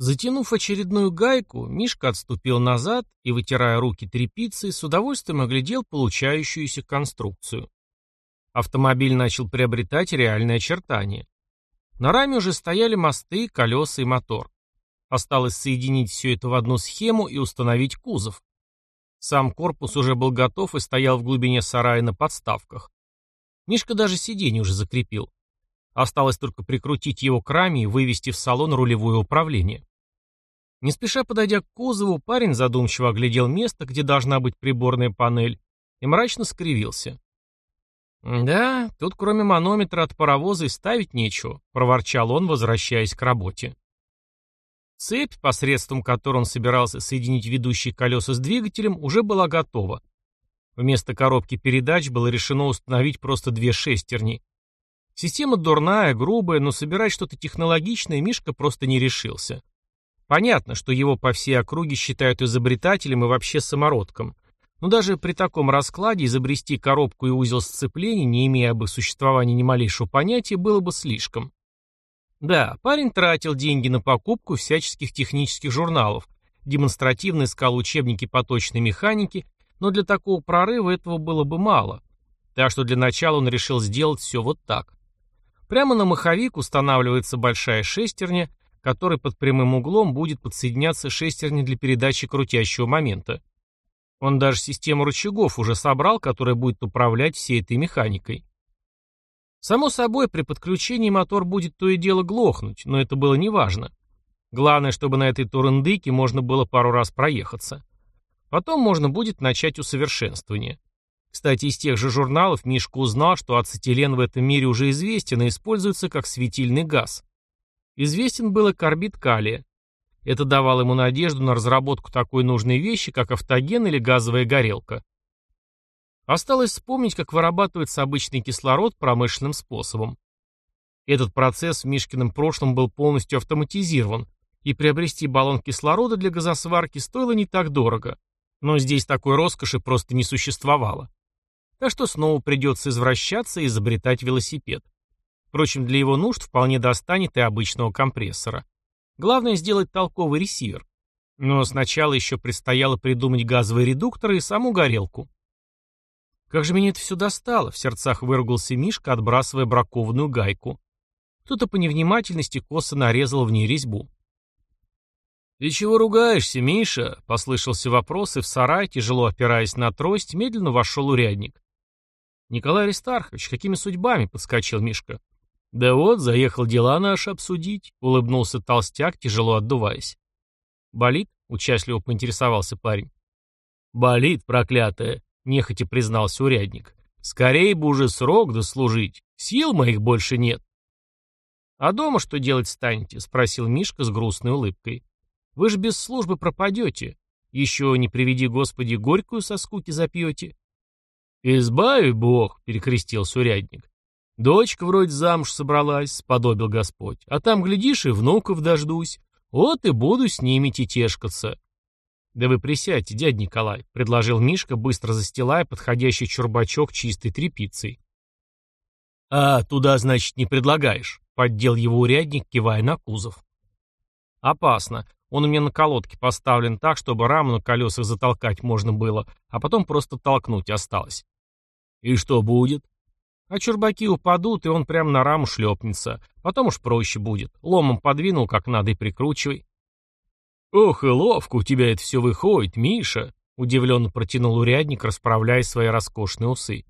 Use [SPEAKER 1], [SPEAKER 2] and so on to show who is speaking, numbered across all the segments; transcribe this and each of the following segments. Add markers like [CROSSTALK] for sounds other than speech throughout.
[SPEAKER 1] Затянув очередную гайку, Мишка отступил назад и, вытирая руки тряпицей, с удовольствием оглядел получающуюся конструкцию. Автомобиль начал приобретать реальные очертания. На раме уже стояли мосты, колеса и мотор. Осталось соединить все это в одну схему и установить кузов. Сам корпус уже был готов и стоял в глубине сарая на подставках. Мишка даже сиденье уже закрепил. Осталось только прикрутить его к раме и вывести в салон рулевое управление. Не спеша подойдя к кузову, парень задумчиво оглядел место, где должна быть приборная панель, и мрачно скривился. «Да, тут кроме манометра от паровоза и ставить нечего», — проворчал он, возвращаясь к работе. Цепь, посредством которой он собирался соединить ведущие колеса с двигателем, уже была готова. Вместо коробки передач было решено установить просто две шестерни. Система дурная, грубая, но собирать что-то технологичное Мишка просто не решился. Понятно, что его по всей округе считают изобретателем и вообще самородком. Но даже при таком раскладе изобрести коробку и узел сцепления, не имея об их существовании ни малейшего понятия, было бы слишком. Да, парень тратил деньги на покупку всяческих технических журналов, демонстративно искал учебники по точной механике, но для такого прорыва этого было бы мало. Так что для начала он решил сделать все вот так. Прямо на маховик устанавливается большая шестерня, который под прямым углом будет подсоединяться шестерня для передачи крутящего момента. Он даже систему рычагов уже собрал, которая будет управлять всей этой механикой. Само собой, при подключении мотор будет то и дело глохнуть, но это было неважно. Главное, чтобы на этой турындыке можно было пару раз проехаться. Потом можно будет начать усовершенствование. Кстати, из тех же журналов Мишка узнал, что ацетилен в этом мире уже известен и используется как светильный газ. Известен был и карбид калия. Это давало ему надежду на разработку такой нужной вещи, как автоген или газовая горелка. Осталось вспомнить, как вырабатывается обычный кислород промышленным способом. Этот процесс в Мишкином прошлом был полностью автоматизирован, и приобрести баллон кислорода для газосварки стоило не так дорого. Но здесь такой роскоши просто не существовало. Так что снова придется извращаться и изобретать велосипед. Впрочем, для его нужд вполне достанет и обычного компрессора. Главное сделать толковый ресивер. Но сначала еще предстояло придумать газовый редуктор и саму горелку. «Как же меня это все достало!» — в сердцах выругался Мишка, отбрасывая бракованную гайку. Кто-то по невнимательности косо нарезал в ней резьбу. «Ты чего ругаешься, Миша?» — послышался вопрос, и в сарай, тяжело опираясь на трость, медленно вошел урядник. «Николай Аристархович, какими судьбами?» — подскочил Мишка. «Да вот, заехал дела наши обсудить», — улыбнулся толстяк, тяжело отдуваясь. «Болит?» — участливо поинтересовался парень. «Болит, проклятая!» — нехотя признался урядник. «Скорей бы уже срок дослужить. Сил моих больше нет». «А дома что делать станете?» — спросил Мишка с грустной улыбкой. «Вы же без службы пропадете. Еще не приведи, Господи, горькую со скуки запьете». «Избави Бог», — перекрестился урядник. «Дочка вроде замуж собралась», — сподобил Господь. «А там, глядишь, и внуков дождусь. Вот и буду с ними тетешкаться. «Да вы присядьте, дядя Николай», — предложил Мишка, быстро застилая подходящий чурбачок чистой тряпицей. «А, туда, значит, не предлагаешь», — поддел его урядник, кивая на кузов. «Опасно. Он у меня на колодке поставлен так, чтобы раму на колесах затолкать можно было, а потом просто толкнуть осталось». «И что будет?» «А чурбаки упадут, и он прямо на раму шлепнется. Потом уж проще будет. Ломом подвинул как надо и прикручивай». «Ох, и ловко у тебя это все выходит, Миша!» — удивленно протянул урядник, расправляя свои роскошные усы.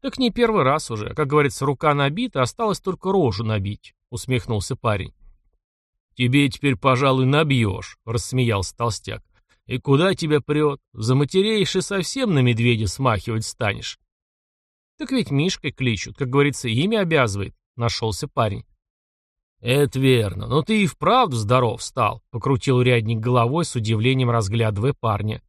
[SPEAKER 1] «Так не первый раз уже. Как говорится, рука набита, осталось только рожу набить», — усмехнулся парень. «Тебе теперь, пожалуй, набьешь», — рассмеялся толстяк. «И куда тебя прет? Заматереешь и совсем на медведя смахивать станешь». «Так ведь Мишкой кличут, как говорится, имя обязывает», — нашелся парень. «Это верно, но ты и вправду здоров стал», — покрутил урядник головой с удивлением разглядывая парня.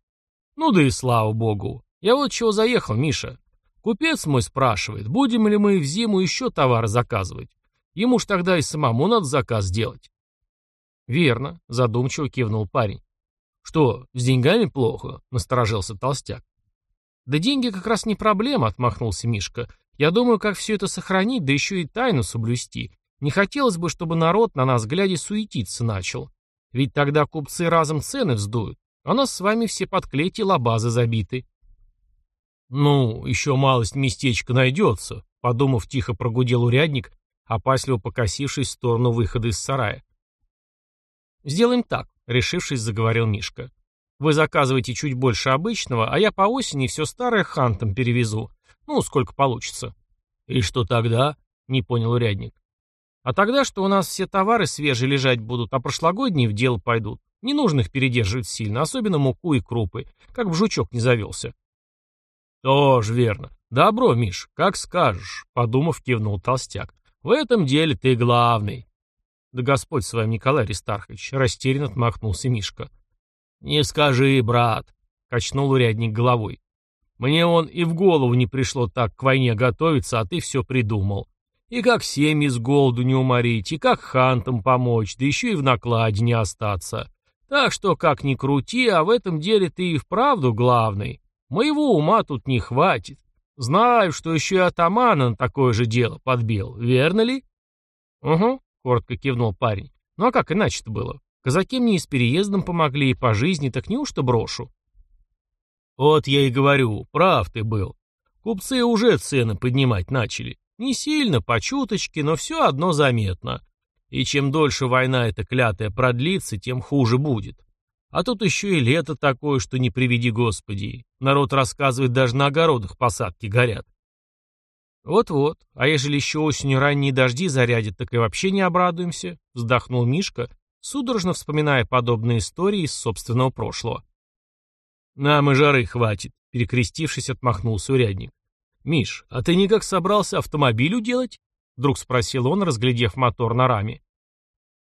[SPEAKER 1] «Ну да и слава богу. Я вот чего заехал, Миша. Купец мой спрашивает, будем ли мы в зиму еще товары заказывать. Ему ж тогда и самому надо заказ делать». «Верно», — задумчиво кивнул парень. «Что, с деньгами плохо?» — насторожился толстяк. «Да деньги как раз не проблема», — отмахнулся Мишка. «Я думаю, как все это сохранить, да еще и тайну соблюсти. Не хотелось бы, чтобы народ на нас, глядя, суетиться начал. Ведь тогда купцы разом цены вздуют, а нас с вами все под клеть лабазы забиты. Ну, еще малость местечко найдется, подумав, тихо прогудел урядник, опасливо покосившись в сторону выхода из сарая. «Сделаем так», — решившись, заговорил Мишка. «Вы заказываете чуть больше обычного, а я по осени все старое хантом перевезу. Ну, сколько получится». «И что тогда?» — не понял урядник. «А тогда, что у нас все товары свежие лежать будут, а прошлогодние в дело пойдут. Не нужно их передерживать сильно, особенно муку и крупы, как бы жучок не завелся». «Тоже верно. Добро, Миш, как скажешь», — подумав, кивнул толстяк. «В этом деле ты главный». «Да Господь с вами, Николай Аристархович», — растерянно отмахнулся Мишка. «Не скажи, брат», — качнул урядник головой. «Мне он и в голову не пришло так к войне готовиться, а ты все придумал. И как семьи с голоду не уморить, и как хантам помочь, да еще и в накладе не остаться. Так что, как ни крути, а в этом деле ты и вправду главный. Моего ума тут не хватит. Знаю, что еще и атамана на такое же дело подбил, верно ли?» «Угу», — коротко кивнул парень. «Ну а как иначе-то было? Казаки мне и с переездом помогли, и по жизни, так неужто брошу?» «Вот я и говорю, прав ты был. Купцы уже цены поднимать начали. Не сильно, по чуточке, но все одно заметно. И чем дольше война эта клятая продлится, тем хуже будет. А тут еще и лето такое, что не приведи Господи. Народ рассказывает, даже на огородах посадки горят. «Вот-вот, а ежели еще осенью ранние дожди зарядят, так и вообще не обрадуемся», — вздохнул Мишка, судорожно вспоминая подобные истории из собственного прошлого. «Нам и жары хватит», — перекрестившись, отмахнулся урядник. «Миш, а ты никак собрался автомобилю делать?» — вдруг спросил он, разглядев мотор на раме.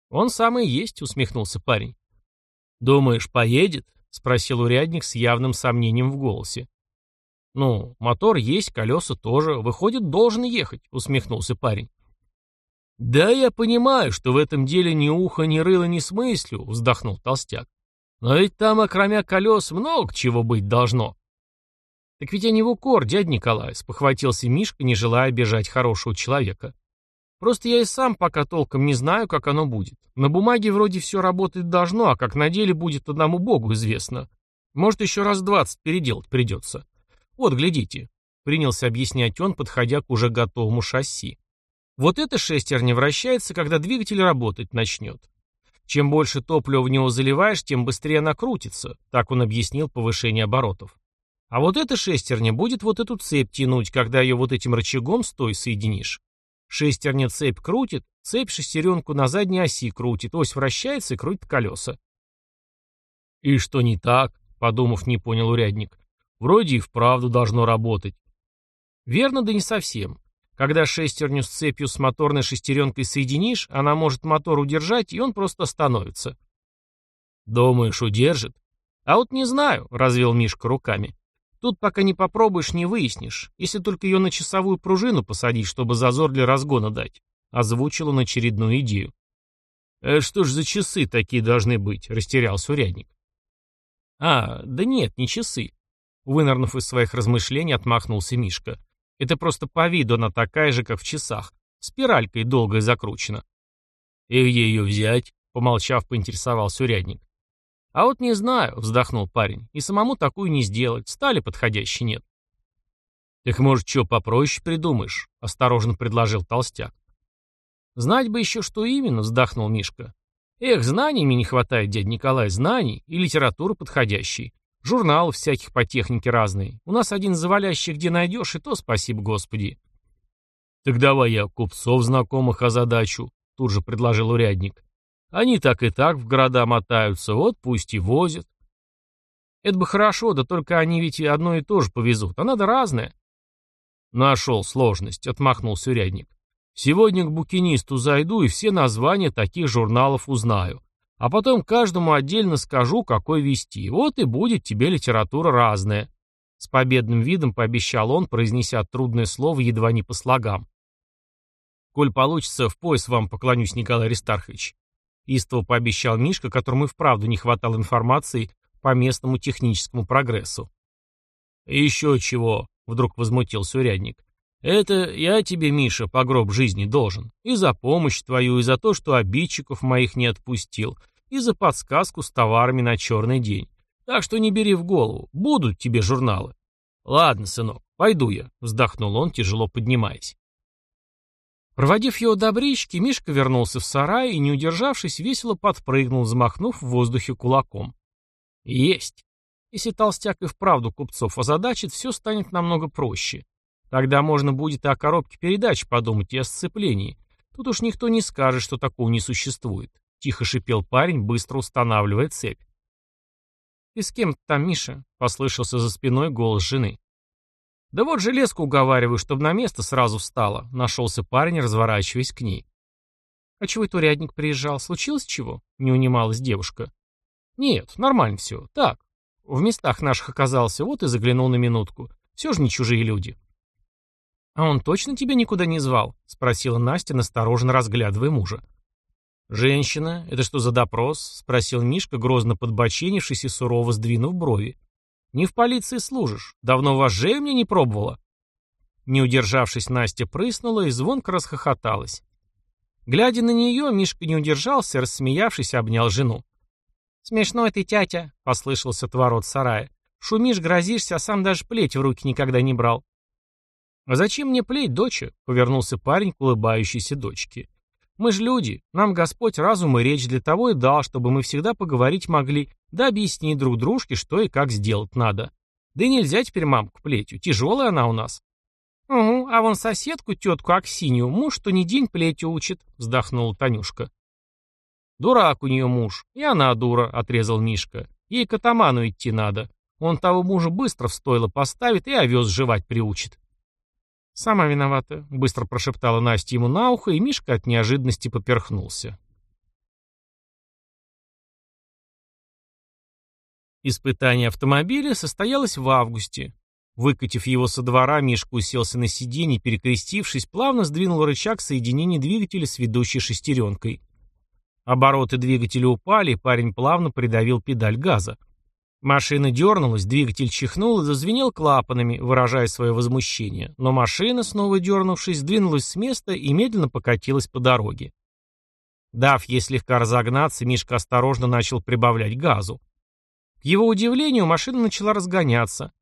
[SPEAKER 1] «Он самый есть», — усмехнулся парень. «Думаешь, поедет?» — спросил урядник с явным сомнением в голосе. «Ну, мотор есть, колеса тоже. Выходит, должен ехать», — усмехнулся парень. «Да я понимаю, что в этом деле ни уха, ни рыла не смыслю», — вздохнул толстяк. «Но ведь там, окромя колес, много чего быть должно». «Так ведь я не в укор, дядя Николай», — спохватился Мишка, не желая обижать хорошего человека. «Просто я и сам пока толком не знаю, как оно будет. На бумаге вроде все работать должно, а как на деле будет одному богу известно. Может, еще раз двадцать переделать придется. «Вот, глядите», — принялся объяснять он, подходя к уже готовому шасси. «Вот эта шестерня вращается, когда двигатель работать начнет. Чем больше топлива в него заливаешь, тем быстрее она крутится», — так он объяснил повышение оборотов. «А вот эта шестерня будет вот эту цепь тянуть, когда ее вот этим рычагом с той соединишь. Шестерня цепь крутит, цепь шестеренку на задней оси крутит, ось вращается и крутит колеса». «И что не так?» — подумав, не понял урядник. Вроде и вправду должно работать. Верно, да не совсем. Когда шестерню с цепью с моторной шестеренкой соединишь, она может мотор удержать, и он просто остановится. Думаешь, удержит? А вот не знаю, развел Мишка руками. Тут пока не попробуешь, не выяснишь, если только ее на часовую пружину посадить, чтобы зазор для разгона дать. Озвучил он очередную идею. «Э, что ж за часы такие должны быть?» — растерялся урядник. «А, да нет, не часы. Вынырнув из своих размышлений, отмахнулся Мишка. Это просто по виду она такая же, как в часах. Спиралькой долго и закручена. И где ее взять? Помолчав, поинтересовался урядник. А вот не знаю, вздохнул парень. И самому такую не сделать. Стали подходящей нет. Так может, что попроще придумаешь? Осторожно предложил толстяк. Знать бы еще, что именно, вздохнул Мишка. Эх, знаний мне не хватает, дядя Николай, знаний и литературы подходящей. Журналов всяких по технике разные. У нас один завалящий где найдешь, и то спасибо Господи. Так давай я купцов знакомых озадачу, тут же предложил урядник. Они так и так в города мотаются, вот пусть и возят. Это бы хорошо, да только они ведь и одно и то же повезут, а надо разное. Нашел сложность, отмахнулся урядник. Сегодня к букинисту зайду и все названия таких журналов узнаю. А потом каждому отдельно скажу, какой вести. Вот и будет тебе литература разная. С победным видом пообещал он, произнеся трудное слово едва не по слогам. «Коль получится, в пояс вам поклонюсь, Николай Аристархович», истово пообещал Мишка, которому и вправду не хватало информации по местному техническому прогрессу. «Еще чего», — вдруг возмутился урядник. «Это я тебе, Миша, по гроб жизни должен. И за помощь твою, и за то, что обидчиков моих не отпустил, и за подсказку с товарами на черный день. Так что не бери в голову, будут тебе журналы. Ладно, сынок, пойду я, вздохнул он, тяжело поднимаясь. Проводив его до брички, Мишка вернулся в сарай и, не удержавшись, весело подпрыгнул, взмахнув в воздухе кулаком. Есть. Если толстяк и вправду купцов озадачит, все станет намного проще. Тогда можно будет и о коробке передач подумать, и о сцеплении. Тут уж никто не скажет, что такого не существует. Тихо шипел парень, быстро устанавливая цепь. «Ты с кем там, Миша?» — послышался за спиной голос жены. «Да вот железку уговариваю, чтобы на место сразу встала», — нашелся парень, разворачиваясь к ней. «А чего это урядник приезжал? Случилось чего?» — не унималась девушка. «Нет, нормально все. Так. В местах наших оказался, вот и заглянул на минутку. Все же не чужие люди». «А он точно тебя никуда не звал?» — спросила Настя, настороженно разглядывая мужа. «Женщина, это что за допрос?» — спросил Мишка, грозно подбоченившись и сурово сдвинув брови. «Не в полиции служишь. Давно вожжей мне не пробовала». Не удержавшись, Настя прыснула и звонко расхохоталась. Глядя на нее, Мишка не удержался, рассмеявшись, обнял жену. «Смешной ты, тятя», — послышался от ворот сарая. «Шумишь, грозишься, а сам даже плеть в руки никогда не брал». «А зачем мне плеть, доча?» — повернулся парень к улыбающейся дочке. «Мы же люди, нам Господь разум и речь для того и дал, чтобы мы всегда поговорить могли, да объяснить друг дружке, что и как сделать надо. Да и нельзя теперь мамку плетью, тяжелая она у нас». «Угу, а вон соседку, тетку Аксинью, муж что ни день плетью учит», — вздохнула Танюшка. «Дурак у нее муж, и она дура», — отрезал Мишка. «Ей к атаману идти надо. Он того мужа быстро в стойло поставит и овес жевать приучит». «Сама виновата», — быстро прошептала Настя ему на ухо, и Мишка от неожиданности поперхнулся. Испытание автомобиля состоялось в августе. Выкатив его со двора, Мишка уселся на сиденье, перекрестившись, плавно сдвинул рычаг соединения двигателя с ведущей шестеренкой. Обороты двигателя упали, парень плавно придавил педаль газа. Машина дернулась, двигатель чихнул и зазвенел клапанами, выражая свое возмущение, но машина, снова дернувшись, двинулась с места и медленно покатилась по дороге. Дав ей слегка разогнаться, Мишка осторожно начал прибавлять газу. К его удивлению, машина начала разгоняться.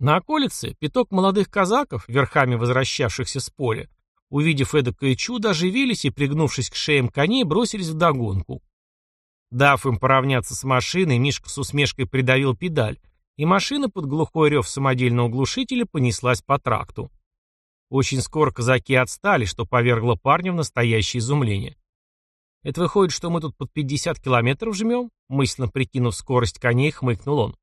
[SPEAKER 1] На околице пяток молодых казаков, верхами возвращавшихся с поля, увидев эдакое чудо, оживились и, пригнувшись к шеям коней, бросились в догонку. Дав им поравняться с машиной, Мишка с усмешкой придавил педаль, и машина под глухой рев самодельного глушителя понеслась по тракту. Очень скоро казаки отстали, что повергло парня в настоящее изумление. «Это выходит, что мы тут под 50 километров жмем?» Мысленно прикинув скорость коней, хмыкнул он.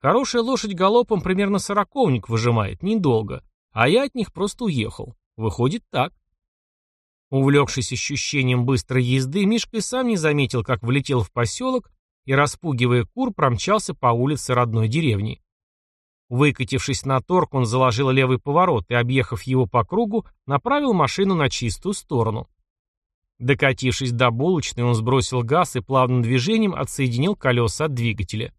[SPEAKER 1] «Хорошая лошадь галопом примерно сороковник выжимает, недолго, а я от них просто уехал. Выходит так». Увлекшись ощущением быстрой езды, Мишка и сам не заметил, как влетел в поселок и, распугивая кур, промчался по улице родной деревни. Выкатившись на торг, он заложил левый поворот и, объехав его по кругу, направил машину на чистую сторону. Докатившись до булочной, он сбросил газ и плавным движением отсоединил колеса от двигателя.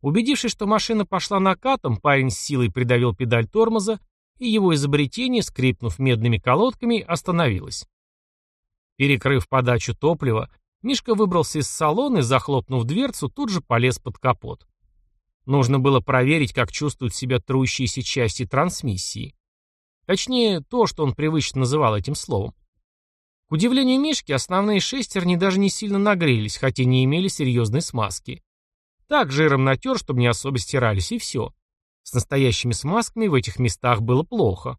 [SPEAKER 1] Убедившись, что машина пошла накатом, парень с силой придавил педаль тормоза и его изобретение, скрипнув медными колодками, остановилось. Перекрыв подачу топлива, Мишка выбрался из салона и, захлопнув дверцу, тут же полез под капот. Нужно было проверить, как чувствуют себя трущиеся части трансмиссии. Точнее, то, что он привычно называл этим словом. К удивлению Мишки, основные шестерни даже не сильно нагрелись, хотя не имели серьезной смазки. Так жиром натер, чтобы не особо стирались, и все. С настоящими смазками в этих местах было плохо.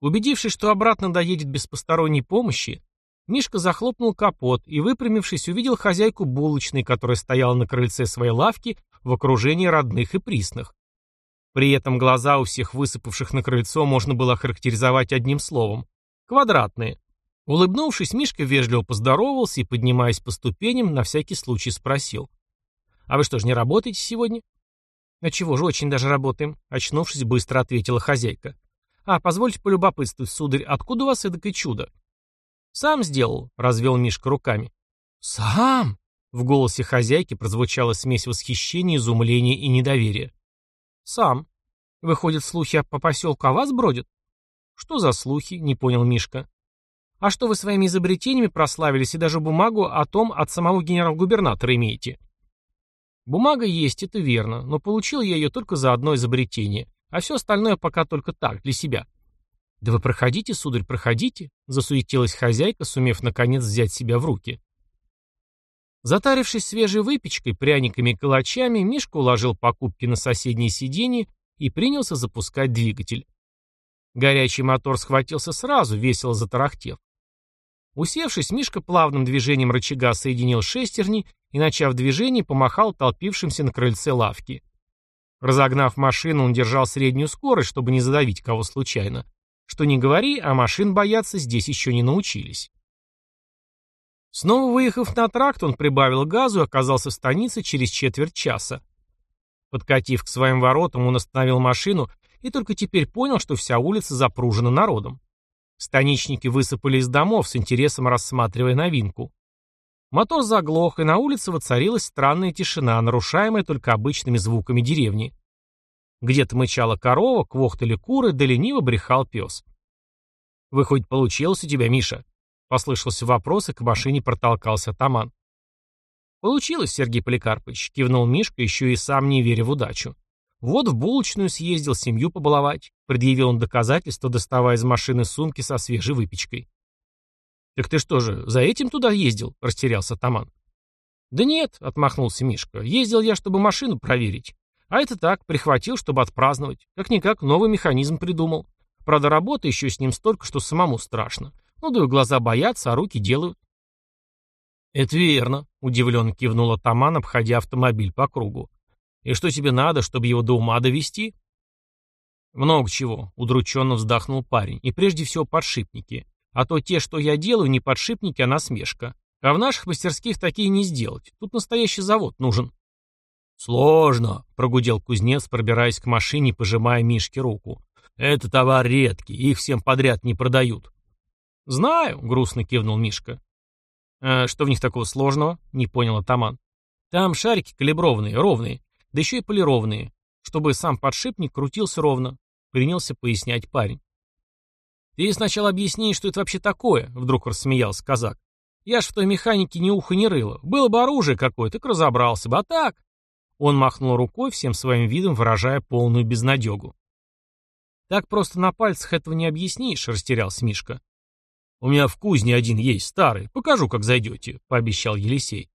[SPEAKER 1] Убедившись, что обратно доедет без посторонней помощи, Мишка захлопнул капот и, выпрямившись, увидел хозяйку булочной, которая стояла на крыльце своей лавки в окружении родных и присных. При этом глаза у всех высыпавших на крыльцо можно было охарактеризовать одним словом – квадратные. Улыбнувшись, Мишка вежливо поздоровался и, поднимаясь по ступеням, на всякий случай спросил. «А вы что ж не работаете сегодня?» «А чего же, очень даже работаем», — очнувшись, быстро ответила хозяйка. «А, позвольте полюбопытствовать, сударь, откуда у вас эдакое чудо?» «Сам сделал», — развел Мишка руками. «Сам?» — в голосе хозяйки прозвучала смесь восхищения, изумления и недоверия. «Сам. Выходят, слухи по поселку о вас бродят?» «Что за слухи?» — не понял Мишка. А что вы своими изобретениями прославились и даже бумагу о том от самого генерал-губернатора имеете? Бумага есть, это верно, но получил я ее только за одно изобретение, а все остальное пока только так, для себя. Да вы проходите, сударь, проходите, засуетилась хозяйка, сумев наконец взять себя в руки. Затарившись свежей выпечкой, пряниками и калачами, Мишка уложил покупки на соседнее сиденье и принялся запускать двигатель. Горячий мотор схватился сразу, весело затарахтев. Усевшись, Мишка плавным движением рычага соединил шестерни и, начав движение, помахал толпившимся на крыльце лавки. Разогнав машину, он держал среднюю скорость, чтобы не задавить кого случайно. Что не говори, а машин бояться здесь еще не научились. Снова выехав на тракт, он прибавил газу и оказался в станице через четверть часа. Подкатив к своим воротам, он остановил машину и только теперь понял, что вся улица запружена народом. Станичники высыпали из домов с интересом рассматривая новинку. Мотор заглох, и на улице воцарилась странная тишина, нарушаемая только обычными звуками деревни. Где-то мычала корова, квохтали куры, да лениво брехал пес. «Вы хоть получилось у тебя, Миша?» Послышался вопрос, и к машине протолкался атаман. «Получилось, Сергей Поликарпович», — кивнул Мишка, еще и сам не веря в удачу. «Вот в булочную съездил семью побаловать», — предъявил он доказательство, доставая из машины сумки со свежей выпечкой. «Так ты что же, за этим туда ездил?» — растерялся атаман. «Да нет», — отмахнулся Мишка, — «ездил я, чтобы машину проверить. А это так, прихватил, чтобы отпраздновать. Как-никак новый механизм придумал. Правда, работы еще с ним столько, что самому страшно. Ну да и глаза боятся, а руки делают. «Это верно», — удивленно кивнул атаман, обходя автомобиль по кругу. «И что тебе надо, чтобы его до ума довести?» «Много чего», — удрученно вздохнул парень. «И прежде всего подшипники. А то те, что я делаю, не подшипники, а насмешка. А в наших мастерских такие не сделать. Тут настоящий завод нужен». «Сложно», — прогудел кузнец, пробираясь к машине, пожимая Мишке руку. «Это товар редкий, их всем подряд не продают». «Знаю», — грустно кивнул Мишка. «А что в них такого сложного?» — не понял атаман. «Там шарики калиброванные, ровные, да еще и полированные, чтобы сам подшипник крутился ровно», — принялся пояснять парень. «Ты сначала объясни, что это вообще такое», — вдруг рассмеялся казак. «Я ж в той механике ни уха, ни рыла. Было бы оружие какое-то, так разобрался бы, а так...» Он махнул рукой, всем своим видом выражая полную безнадегу. «Так просто на пальцах этого не объяснишь», — растерялся Мишка. «У меня в кузне один есть, старый. Покажу, как зайдете», — пообещал Елисей.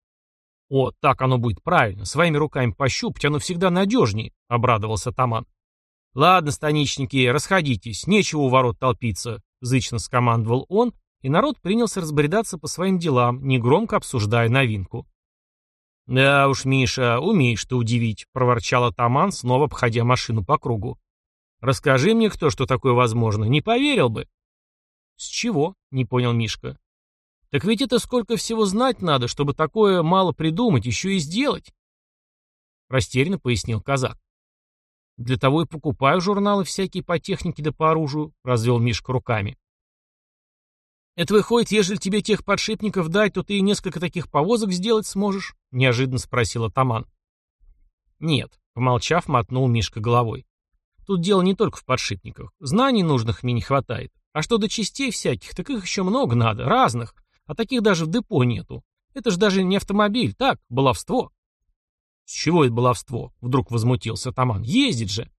[SPEAKER 1] «О, так оно будет правильно. Своими руками пощупать, оно всегда надежнее», — обрадовался Таман. «Ладно, станичники, расходитесь, нечего у ворот толпиться», — зычно скомандовал он, и народ принялся разбредаться по своим делам, негромко обсуждая новинку. «Да уж, Миша, умеешь ты удивить», — проворчал атаман, снова обходя машину по кругу. «Расскажи мне, кто, что такое возможно. Не поверил бы». «С чего?» — не понял Мишка. «Так ведь это сколько всего знать надо, чтобы такое мало придумать, еще и сделать!» Растерянно пояснил казак. «Для того и покупаю журналы всякие по технике да по оружию», — развел Мишка руками. «Это выходит, ежели тебе тех подшипников дать, то ты и несколько таких повозок сделать сможешь?» — неожиданно спросил атаман. «Нет», — помолчав, мотнул Мишка головой. «Тут дело не только в подшипниках. Знаний нужных мне не хватает. А что до частей всяких, так их еще много надо, разных. А таких даже в депо нету. Это же даже не автомобиль, так, баловство. С чего это баловство? Вдруг возмутился Таман. Ездит же.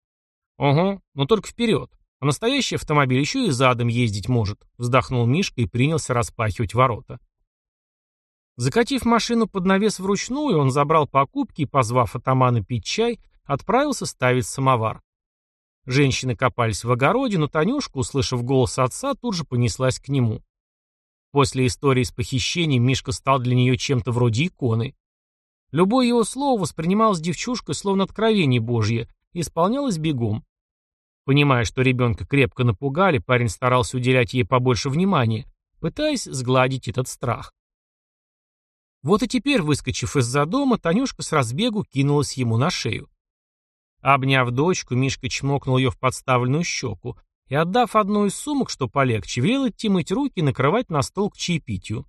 [SPEAKER 1] Угу, но только вперед. А настоящий автомобиль еще и задом ездить может. Вздохнул Мишка и принялся распахивать ворота. Закатив машину под навес вручную, он забрал покупки и, позвав атамана пить чай, отправился ставить самовар. Женщины копались в огороде, но Танюшка, услышав голос отца, тут же понеслась к нему. После истории с похищением Мишка стал для нее чем-то вроде иконы. Любое его слово воспринималось девчушкой словно откровение Божье и исполнялось бегом. Понимая, что ребенка крепко напугали, парень старался уделять ей побольше внимания, пытаясь сгладить этот страх. Вот и теперь, выскочив из-за дома, Танюшка с разбегу кинулась ему на шею. Обняв дочку, Мишка чмокнул ее в подставленную щеку и, отдав одну из сумок, что полегче, велел идти мыть руки и накрывать на стол к чаепитию.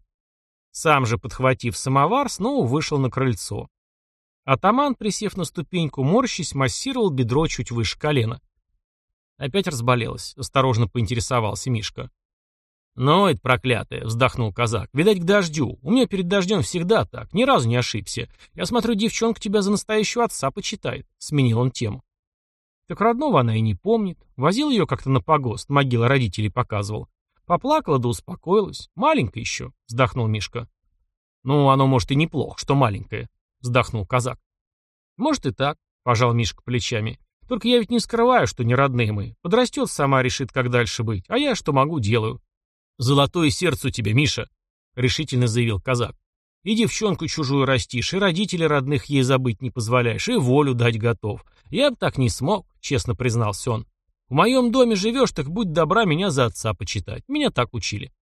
[SPEAKER 1] Сам же, подхватив самовар, снова вышел на крыльцо. Атаман, присев на ступеньку, морщись, массировал бедро чуть выше колена. Опять разболелась, осторожно поинтересовался Мишка. «Ну, это проклятое», — вздохнул казак. «Видать, к дождю. У меня перед дождем всегда так. Ни разу не ошибся. Я смотрю, девчонка тебя за настоящего отца почитает», — сменил он тему. Так родного она и не помнит. Возил ее как-то на погост, могила родителей показывал. Поплакала да успокоилась. Маленькая еще, вздохнул Мишка. Ну, оно может и неплохо, что маленькое, вздохнул казак. Может и так, пожал Мишка плечами. Только я ведь не скрываю, что не родные мы. Подрастет, сама решит, как дальше быть. А я что могу, делаю. Золотое сердце у тебя, Миша, решительно заявил казак. И девчонку чужую растишь, и родителей родных ей забыть не позволяешь, и волю дать готов. Я бы так не смог, честно признался он. В моем доме живешь, так будь добра меня за отца почитать. Меня так учили.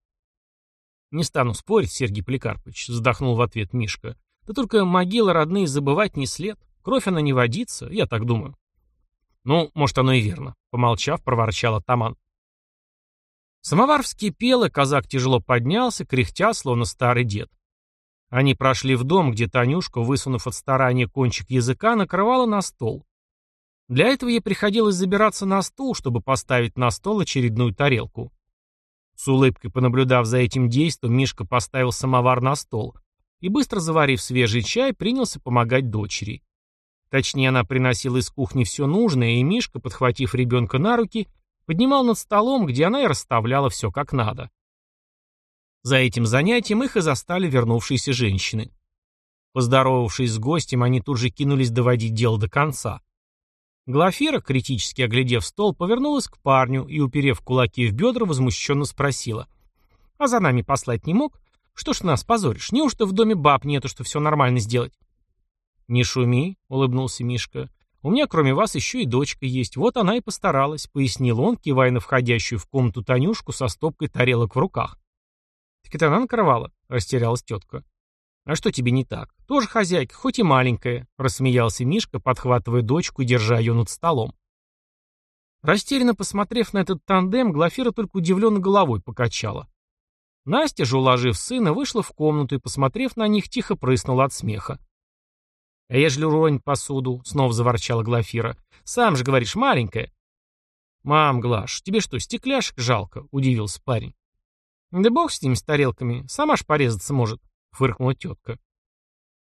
[SPEAKER 1] Не стану спорить, Сергей Поликарпович, вздохнул в ответ Мишка. Да только могилы родные забывать не след. Кровь она не водится, я так думаю. Ну, может, оно и верно, помолчав, проворчал атаман. Самовар вскипел, и казак тяжело поднялся, кряхтя, словно старый дед. Они прошли в дом, где Танюшка, высунув от старания кончик языка, накрывала на стол. Для этого ей приходилось забираться на стул, чтобы поставить на стол очередную тарелку. С улыбкой понаблюдав за этим действием, Мишка поставил самовар на стол и, быстро заварив свежий чай, принялся помогать дочери. Точнее, она приносила из кухни все нужное, и Мишка, подхватив ребенка на руки, поднимал над столом, где она и расставляла все как надо. За этим занятием их и застали вернувшиеся женщины. Поздоровавшись с гостем, они тут же кинулись доводить дело до конца. Глафира, критически оглядев стол, повернулась к парню и, уперев кулаки в бедра, возмущенно спросила. «А за нами послать не мог? Что ж нас позоришь? Неужто в доме баб нету, что все нормально сделать?» «Не шуми», — улыбнулся Мишка. «У меня кроме вас еще и дочка есть. Вот она и постаралась», — пояснил он, кивая на входящую в комнату Танюшку со стопкой тарелок в руках. «Так это она накрывала?» — растерялась тетка. «А что тебе не так? Тоже хозяйка, хоть и маленькая», — рассмеялся Мишка, подхватывая дочку и держа ее над столом. Растерянно посмотрев на этот тандем, Глафира только удивленно головой покачала. Настя же, уложив сына, вышла в комнату и, посмотрев на них, тихо прыснула от смеха. «А ежели уронить посуду?» — снова заворчала Глафира. «Сам же говоришь, маленькая». «Мам, Глаш, тебе что, стекляшек жалко?» — удивился парень. «Да бог с ними, с тарелками, сама ж порезаться может», — фыркнула тетка.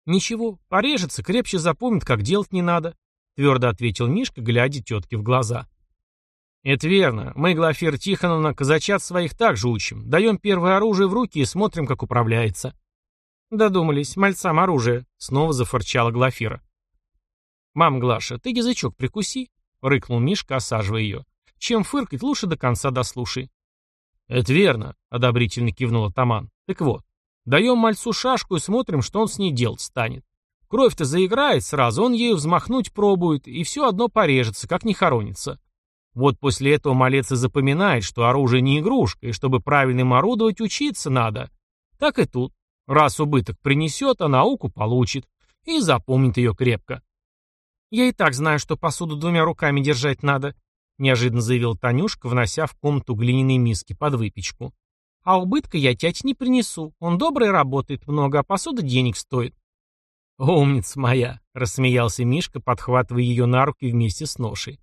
[SPEAKER 1] «Ничего, порежется, крепче запомнит, как делать не надо», — твердо ответил Мишка, глядя тетке в глаза. «Это верно. Мы, Глафира Тихоновна, казачат своих также учим. Даем первое оружие в руки и смотрим, как управляется». «Додумались, мальцам оружие», — снова зафырчала Глафира. «Мам, Глаша, ты язычок прикуси», — рыкнул Мишка, осаживая ее. «Чем фыркать, лучше до конца дослушай». «Это верно», — одобрительно кивнул атаман. «Так вот, даем мальцу шашку и смотрим, что он с ней делать станет. Кровь-то заиграет сразу, он ею взмахнуть пробует, и все одно порежется, как не хоронится. Вот после этого малец и запоминает, что оружие не игрушка, и чтобы правильно им орудовать, учиться надо. Так и тут. Раз убыток принесет, а науку получит. И запомнит ее крепко. Я и так знаю, что посуду двумя руками держать надо, неожиданно заявил Танюшка, внося в комнату глиняные миски под выпечку. А убытка я тять не принесу. Он добрый работает много, а посуда денег стоит. «Умница моя!» — рассмеялся Мишка, подхватывая ее на руки вместе с ношей.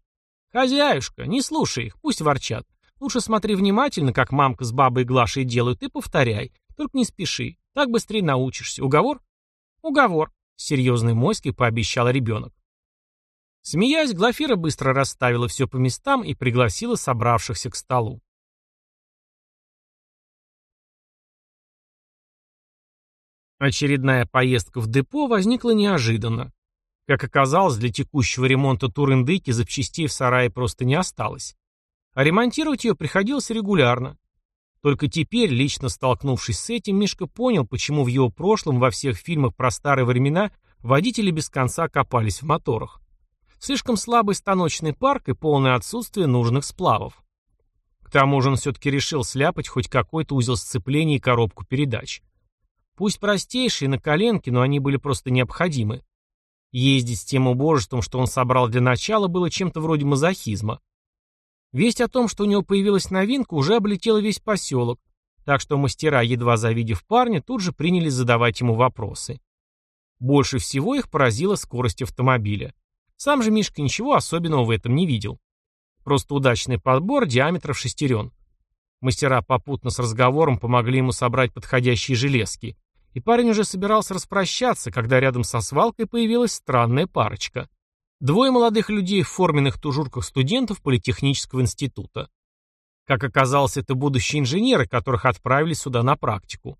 [SPEAKER 1] «Хозяюшка, не слушай их, пусть ворчат. Лучше смотри внимательно, как мамка с бабой Глашей делают, и повторяй. Только не спеши. Так быстрее научишься. Уговор?» «Уговор», — с серьезной моськой пообещал ребенок. Смеясь, Глафира быстро расставила все по местам и пригласила собравшихся к столу. Очередная поездка в депо возникла неожиданно. Как оказалось, для текущего ремонта Турындыки запчастей в сарае просто не осталось. А ремонтировать ее приходилось регулярно. Только теперь, лично столкнувшись с этим, Мишка понял, почему в его прошлом во всех фильмах про старые времена водители без конца копались в моторах. Слишком слабый станочный парк и полное отсутствие нужных сплавов. К тому же он все-таки решил сляпать хоть какой-то узел сцепления и коробку передач. Пусть простейшие, на коленке, но они были просто необходимы. Ездить с тем убожеством, что он собрал для начала, было чем-то вроде мазохизма. Весть о том, что у него появилась новинка, уже облетела весь поселок, так что мастера, едва завидев парня, тут же принялись задавать ему вопросы. Больше всего их поразила скорость автомобиля. Сам же Мишка ничего особенного в этом не видел. Просто удачный подбор диаметров шестерен. Мастера попутно с разговором помогли ему собрать подходящие железки, и парень уже собирался распрощаться, когда рядом со свалкой появилась странная парочка. Двое молодых людей в форменных тужурках студентов Политехнического института. Как оказалось, это будущие инженеры, которых отправили сюда на практику.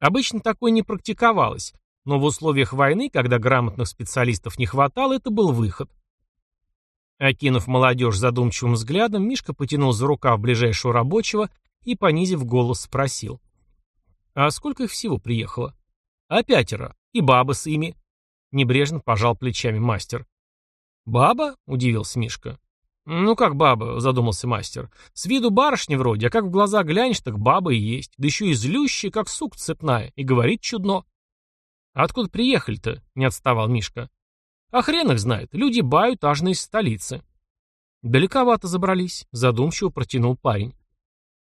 [SPEAKER 1] Обычно такое не практиковалось, но в условиях войны, когда грамотных специалистов не хватало, это был выход. Окинув молодежь задумчивым взглядом, Мишка потянул за рукав ближайшего рабочего и, понизив голос, спросил. «А сколько их всего приехало?» «А пятеро. И баба с ими». Небрежно пожал плечами мастер. «Баба?» — удивился Мишка. «Ну как баба?» — задумался мастер. «С виду барышня вроде, а как в глаза глянешь, так баба и есть. Да еще и злющая, как сук цепная, и говорит чудно». «А откуда приехали-то?» — не отставал Мишка. «А хрен их знает. Люди бают аж из столицы». «Далековато забрались», — задумчиво протянул парень.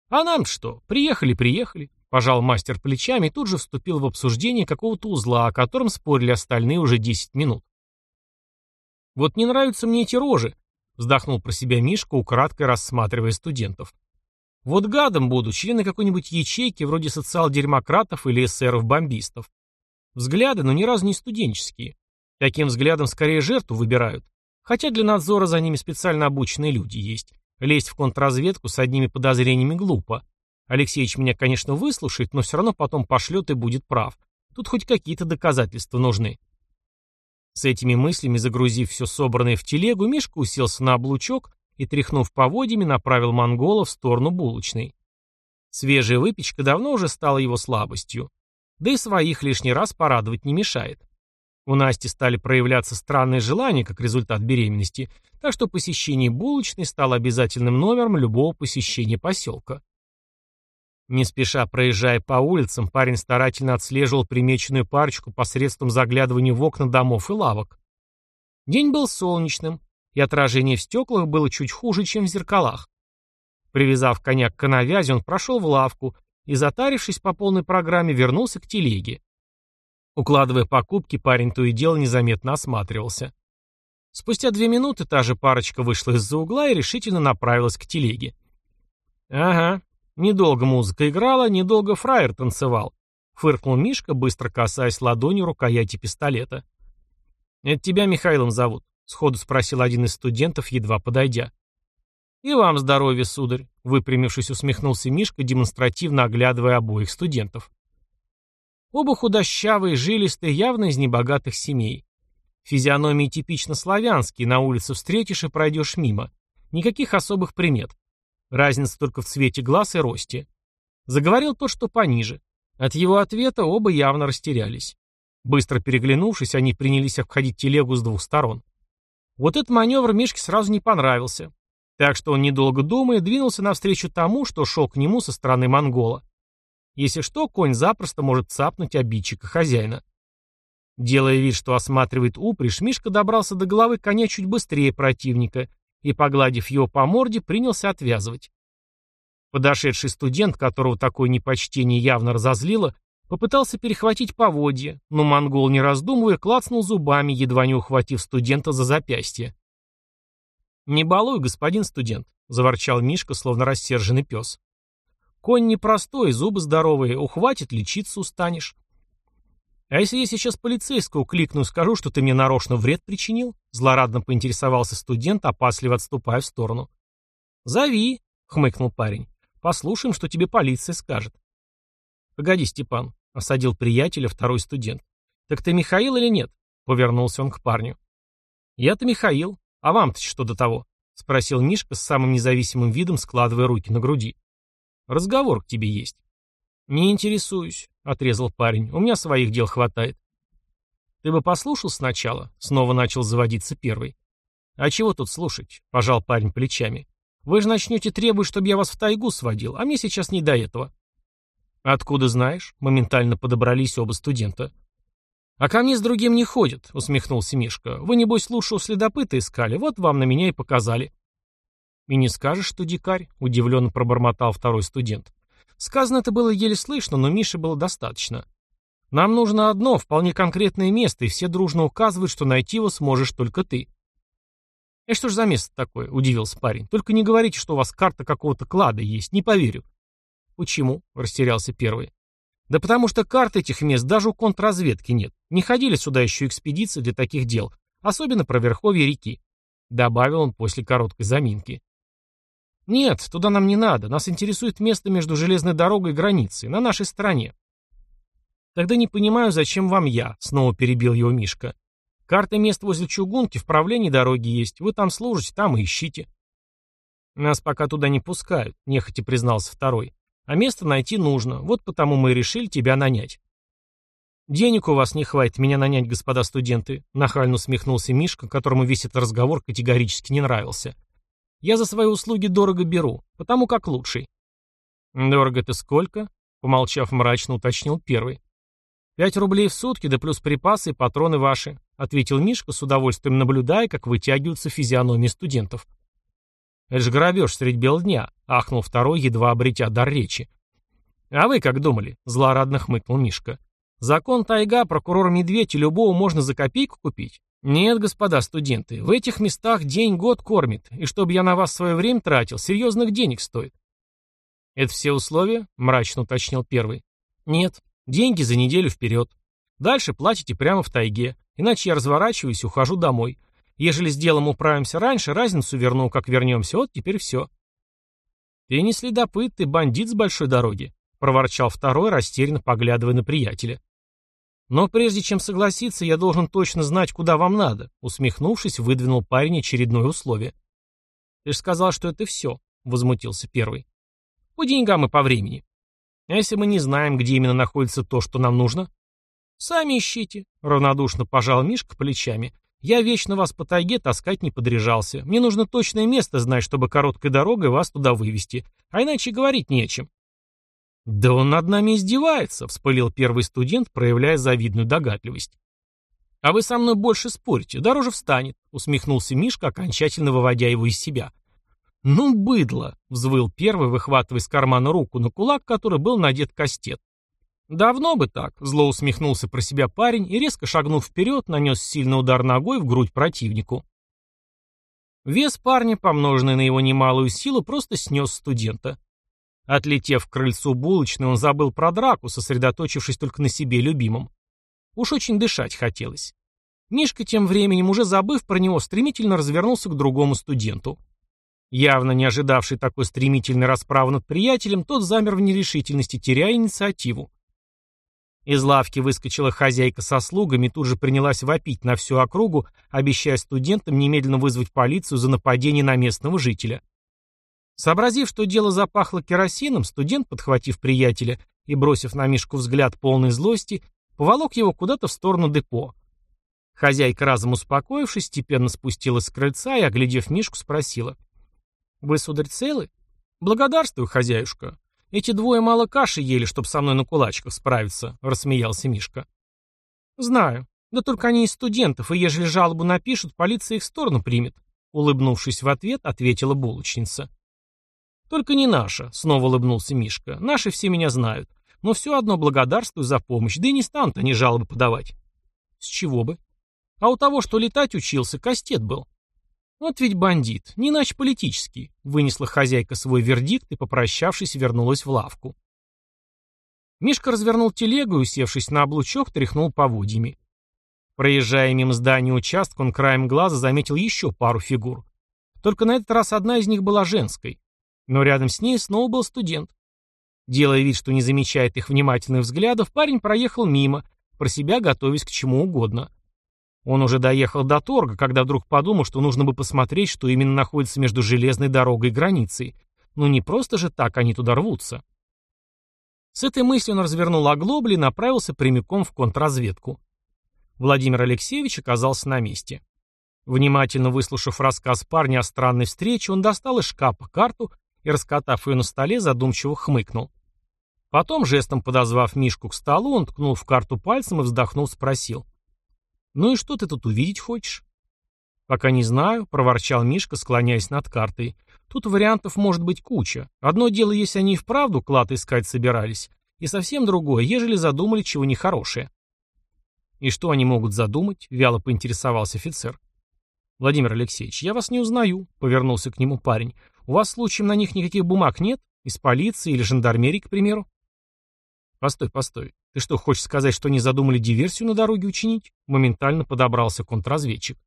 [SPEAKER 1] «А нам что? Приехали-приехали», — пожал мастер плечами и тут же вступил в обсуждение какого-то узла, о котором спорили остальные уже десять минут. «Вот не нравятся мне эти рожи», — вздохнул про себя Мишка, украдкой рассматривая студентов. «Вот гадом буду члены какой-нибудь ячейки, вроде социал-демократов или эсеров-бомбистов. Взгляды, но ни разу не студенческие. Таким взглядом скорее жертву выбирают. Хотя для надзора за ними специально обученные люди есть. Лезть в контрразведку с одними подозрениями глупо. Алексеевич меня, конечно, выслушает, но все равно потом пошлет и будет прав. Тут хоть какие-то доказательства нужны. С этими мыслями, загрузив все собранное в телегу, Мишка уселся на облучок и, тряхнув поводьями, направил монгола в сторону булочной. Свежая выпечка давно уже стала его слабостью. Да и своих лишний раз порадовать не мешает. У Насти стали проявляться странные желания как результат беременности, так что посещение булочной стало обязательным номером любого посещения поселка. Не спеша проезжая по улицам, парень старательно отслеживал примеченную парочку посредством заглядывания в окна домов и лавок. День был солнечным, и отражение в стеклах было чуть хуже, чем в зеркалах. Привязав коня к коновязи, он прошел в лавку и, затарившись по полной программе, вернулся к телеге. Укладывая покупки, парень то и дело незаметно осматривался. Спустя две минуты та же парочка вышла из-за угла и решительно направилась к телеге. «Ага, Недолго музыка играла, недолго фраер танцевал. Фыркнул Мишка, быстро касаясь ладонью рукояти пистолета. «Это тебя Михаилом зовут?» — сходу спросил один из студентов, едва подойдя. «И вам здоровья, сударь», — выпрямившись, усмехнулся Мишка, демонстративно оглядывая обоих студентов. Оба худощавые, жилистые, явно из небогатых семей. Физиономии типично славянские, на улице встретишь и пройдешь мимо. Никаких особых примет. Разница только в цвете глаз и росте. Заговорил тот, что пониже. От его ответа оба явно растерялись. Быстро переглянувшись, они принялись обходить телегу с двух сторон. Вот этот маневр Мишке сразу не понравился. Так что он, недолго думая, двинулся навстречу тому, что шел к нему со стороны монгола. Если что, конь запросто может цапнуть обидчика хозяина. Делая вид, что осматривает упряжь, Мишка добрался до головы коня чуть быстрее противника и, погладив его по морде, принялся отвязывать. Подошедший студент, которого такое непочтение явно разозлило, попытался перехватить поводья, но монгол, не раздумывая, клацнул зубами, едва не ухватив студента за запястье. «Не балуй, господин студент», — заворчал Мишка, словно рассерженный пес. «Конь непростой, зубы здоровые, ухватит, лечиться устанешь». «А если я сейчас полицейского кликну скажу, что ты мне нарочно вред причинил?» Злорадно поинтересовался студент, опасливо отступая в сторону. «Зови», — хмыкнул парень. «Послушаем, что тебе полиция скажет». «Погоди, Степан», — осадил приятеля второй студент. «Так ты Михаил или нет?» — повернулся он к парню. «Я-то Михаил. А вам-то что до того?» — спросил Мишка с самым независимым видом, складывая руки на груди. «Разговор к тебе есть». «Не интересуюсь», — отрезал парень. «У меня своих дел хватает». «Ты бы послушал сначала?» — снова начал заводиться первый. «А чего тут слушать?» — пожал парень плечами. «Вы же начнете требовать, чтобы я вас в тайгу сводил, а мне сейчас не до этого». «Откуда знаешь?» — моментально подобрались оба студента. «А ко мне с другим не ходят», — усмехнулся Мишка. «Вы, небось, лучше у следопыта искали, вот вам на меня и показали». «И не скажешь, что дикарь?» — удивленно пробормотал второй студент. Сказано это было еле слышно, но Мише было достаточно. Нам нужно одно, вполне конкретное место, и все дружно указывают, что найти его сможешь только ты. «И что ж за место такое?» — удивился парень. «Только не говорите, что у вас карта какого-то клада есть, не поверю. «Почему?» — растерялся первый. «Да потому что карт этих мест даже у контрразведки нет. Не ходили сюда еще экспедиции для таких дел, особенно про верховье реки», — добавил он после короткой заминки. «Нет, туда нам не надо. Нас интересует место между железной дорогой и границей, на нашей стороне». «Тогда не понимаю, зачем вам я», — снова перебил его Мишка. «Карта мест возле чугунки в правлении дороги есть. Вы там служите, там и ищите». «Нас пока туда не пускают», — нехотя признался второй. «А место найти нужно. Вот потому мы и решили тебя нанять». «Денег у вас не хватит меня нанять, господа студенты», — нахально усмехнулся Мишка, которому весь этот разговор категорически не нравился. Я за свои услуги дорого беру, потому как лучший. Дорого это сколько? Помолчав мрачно уточнил первый. «Пять рублей в сутки, да плюс припасы и патроны ваши», ответил Мишка, с удовольствием наблюдая, как вытягиваются физиономии студентов. «Это же грабеж средь бел дня», — ахнул второй, едва обретя дар речи. «А вы как думали?» — злорадно хмыкнул Мишка. «Закон тайга, прокурор Медведь и любого можно за копейку купить. Нет, господа студенты, в этих местах день-год кормит, и чтобы я на вас свое время тратил, серьезных денег стоит. Это все условия? Мрачно уточнил первый. Нет, деньги за неделю вперед. Дальше платите прямо в тайге, иначе я разворачиваюсь и ухожу домой. Ежели с делом управимся раньше, разницу верну, как вернемся, вот теперь все. Ты не следопыт, ты бандит с большой дороги, проворчал второй, растерянно поглядывая на приятеля. «Но прежде чем согласиться, я должен точно знать, куда вам надо», усмехнувшись, выдвинул парень очередное условие. «Ты же сказал, что это все», — возмутился первый. «По деньгам и по времени. А если мы не знаем, где именно находится то, что нам нужно?» «Сами ищите», — равнодушно пожал Мишка плечами. «Я вечно вас по тайге таскать не подряжался. Мне нужно точное место знать, чтобы короткой дорогой вас туда вывести. А иначе говорить не о чем. «Да он над нами издевается», — вспылил первый студент, проявляя завидную догадливость. «А вы со мной больше спорите, дороже встанет», — усмехнулся Мишка, окончательно выводя его из себя. «Ну, быдло!» — взвыл первый, выхватывая из кармана руку на кулак, который был надет кастет. «Давно бы так», — зло усмехнулся про себя парень и, резко шагнув вперед, нанес сильный удар ногой в грудь противнику. Вес парня, помноженный на его немалую силу, просто снес студента. Отлетев к крыльцу булочной, он забыл про драку, сосредоточившись только на себе любимом. Уж очень дышать хотелось. Мишка тем временем, уже забыв про него, стремительно развернулся к другому студенту. Явно не ожидавший такой стремительной расправы над приятелем, тот замер в нерешительности, теряя инициативу. Из лавки выскочила хозяйка со слугами и тут же принялась вопить на всю округу, обещая студентам немедленно вызвать полицию за нападение на местного жителя. Сообразив, что дело запахло керосином, студент, подхватив приятеля и бросив на Мишку взгляд полной злости, поволок его куда-то в сторону депо. Хозяйка, разом успокоившись, степенно спустилась с крыльца и, оглядев Мишку, спросила. «Вы, сударь, целы?» «Благодарствую, хозяюшка. Эти двое мало каши ели, чтобы со мной на кулачках справиться», — рассмеялся Мишка. «Знаю. Да только они из студентов, и ежели жалобу напишут, полиция их в сторону примет», — улыбнувшись в ответ, ответила булочница. «Только не наша», — снова улыбнулся Мишка. «Наши все меня знают. Но все одно благодарствую за помощь, да и не станут они жалобы подавать». «С чего бы?» «А у того, что летать учился, кастет был». «Вот ведь бандит, не иначе политический», — вынесла хозяйка свой вердикт и, попрощавшись, вернулась в лавку. Мишка развернул телегу и, усевшись на облучок, тряхнул поводьями. Проезжая мимо здания участка, он краем глаза заметил еще пару фигур. Только на этот раз одна из них была женской. Но рядом с ней снова был студент. Делая вид, что не замечает их внимательных взглядов, парень проехал мимо, про себя готовясь к чему угодно. Он уже доехал до торга, когда вдруг подумал, что нужно бы посмотреть, что именно находится между железной дорогой и границей. Ну не просто же так они туда рвутся. С этой мыслью он развернул оглобли и направился прямиком в контрразведку. Владимир Алексеевич оказался на месте. Внимательно выслушав рассказ парня о странной встрече, он достал из шкафа карту и, раскатав ее на столе, задумчиво хмыкнул. Потом, жестом подозвав Мишку к столу, он ткнул в карту пальцем и, вздохнув, спросил. «Ну и что ты тут увидеть хочешь?» «Пока не знаю», — проворчал Мишка, склоняясь над картой. «Тут вариантов может быть куча. Одно дело, если они и вправду клад искать собирались, и совсем другое, ежели задумали чего нехорошее». «И что они могут задумать?» — вяло поинтересовался офицер. «Владимир Алексеевич, я вас не узнаю», — повернулся к нему парень. «У вас случаем на них никаких бумаг нет? Из полиции или жандармерии, к примеру? Постой, постой. Ты что, хочешь сказать, что они задумали диверсию на дороге учинить? Моментально подобрался контрразведчик.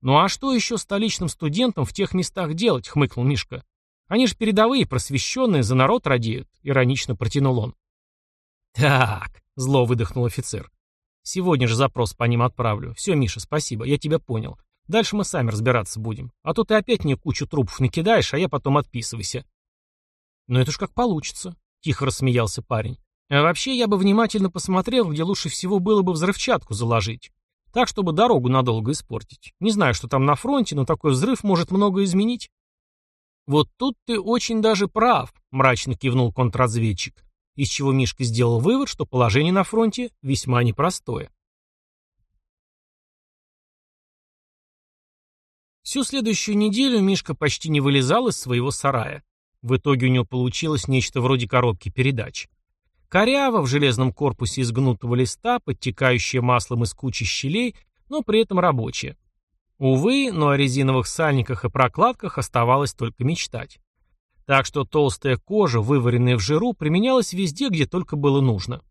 [SPEAKER 1] Ну а что еще столичным студентам в тех местах делать, хмыкнул Мишка. Они же передовые, просвещенные, за народ радеют, иронично протянул он. Так, зло выдохнул офицер. Сегодня же запрос по ним отправлю. Все, Миша, спасибо, я тебя понял. Дальше мы сами разбираться будем. А то ты опять мне кучу трупов накидаешь, а я потом отписывайся. Ну это ж как получится, тихо рассмеялся парень. А вообще я бы внимательно посмотрел, где лучше всего было бы взрывчатку заложить. Так, чтобы дорогу надолго испортить. Не знаю, что там на фронте, но такой взрыв может много изменить. Вот тут ты очень даже прав, мрачно кивнул контрразведчик, из чего Мишка сделал вывод, что положение на фронте весьма непростое. Всю следующую неделю Мишка почти не вылезал из своего сарая. В итоге у него получилось нечто вроде коробки передач. Коряво, в железном корпусе из гнутого листа, подтекающее маслом из кучи щелей, но при этом рабочее. Увы, но о резиновых сальниках и прокладках оставалось только мечтать. Так что толстая кожа, вываренная в жиру, применялась везде, где только было нужно.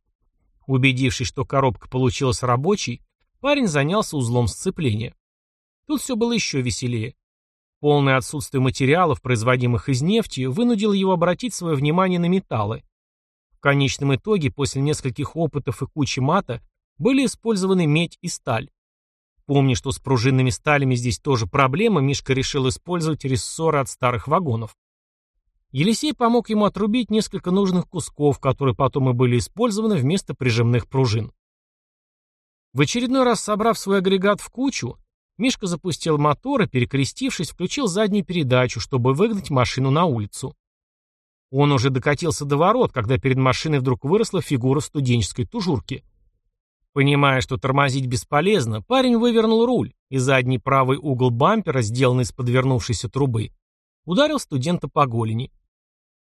[SPEAKER 1] Убедившись, что коробка получилась рабочей, парень занялся узлом сцепления. Тут все было еще веселее. Полное отсутствие материалов, производимых из нефти, вынудило его обратить свое внимание на металлы. В конечном итоге, после нескольких опытов и кучи мата, были использованы медь и сталь. Помня, что с пружинными сталями здесь тоже проблема, Мишка решил использовать рессоры от старых вагонов. Елисей помог ему отрубить несколько нужных кусков, которые потом и были использованы вместо прижимных пружин. В очередной раз собрав свой агрегат в кучу, Мишка запустил мотор и, перекрестившись, включил заднюю передачу, чтобы выгнать машину на улицу. Он уже докатился до ворот, когда перед машиной вдруг выросла фигура студенческой тужурки. Понимая, что тормозить бесполезно, парень вывернул руль, и задний правый угол бампера, сделанный из подвернувшейся трубы, ударил студента по голени.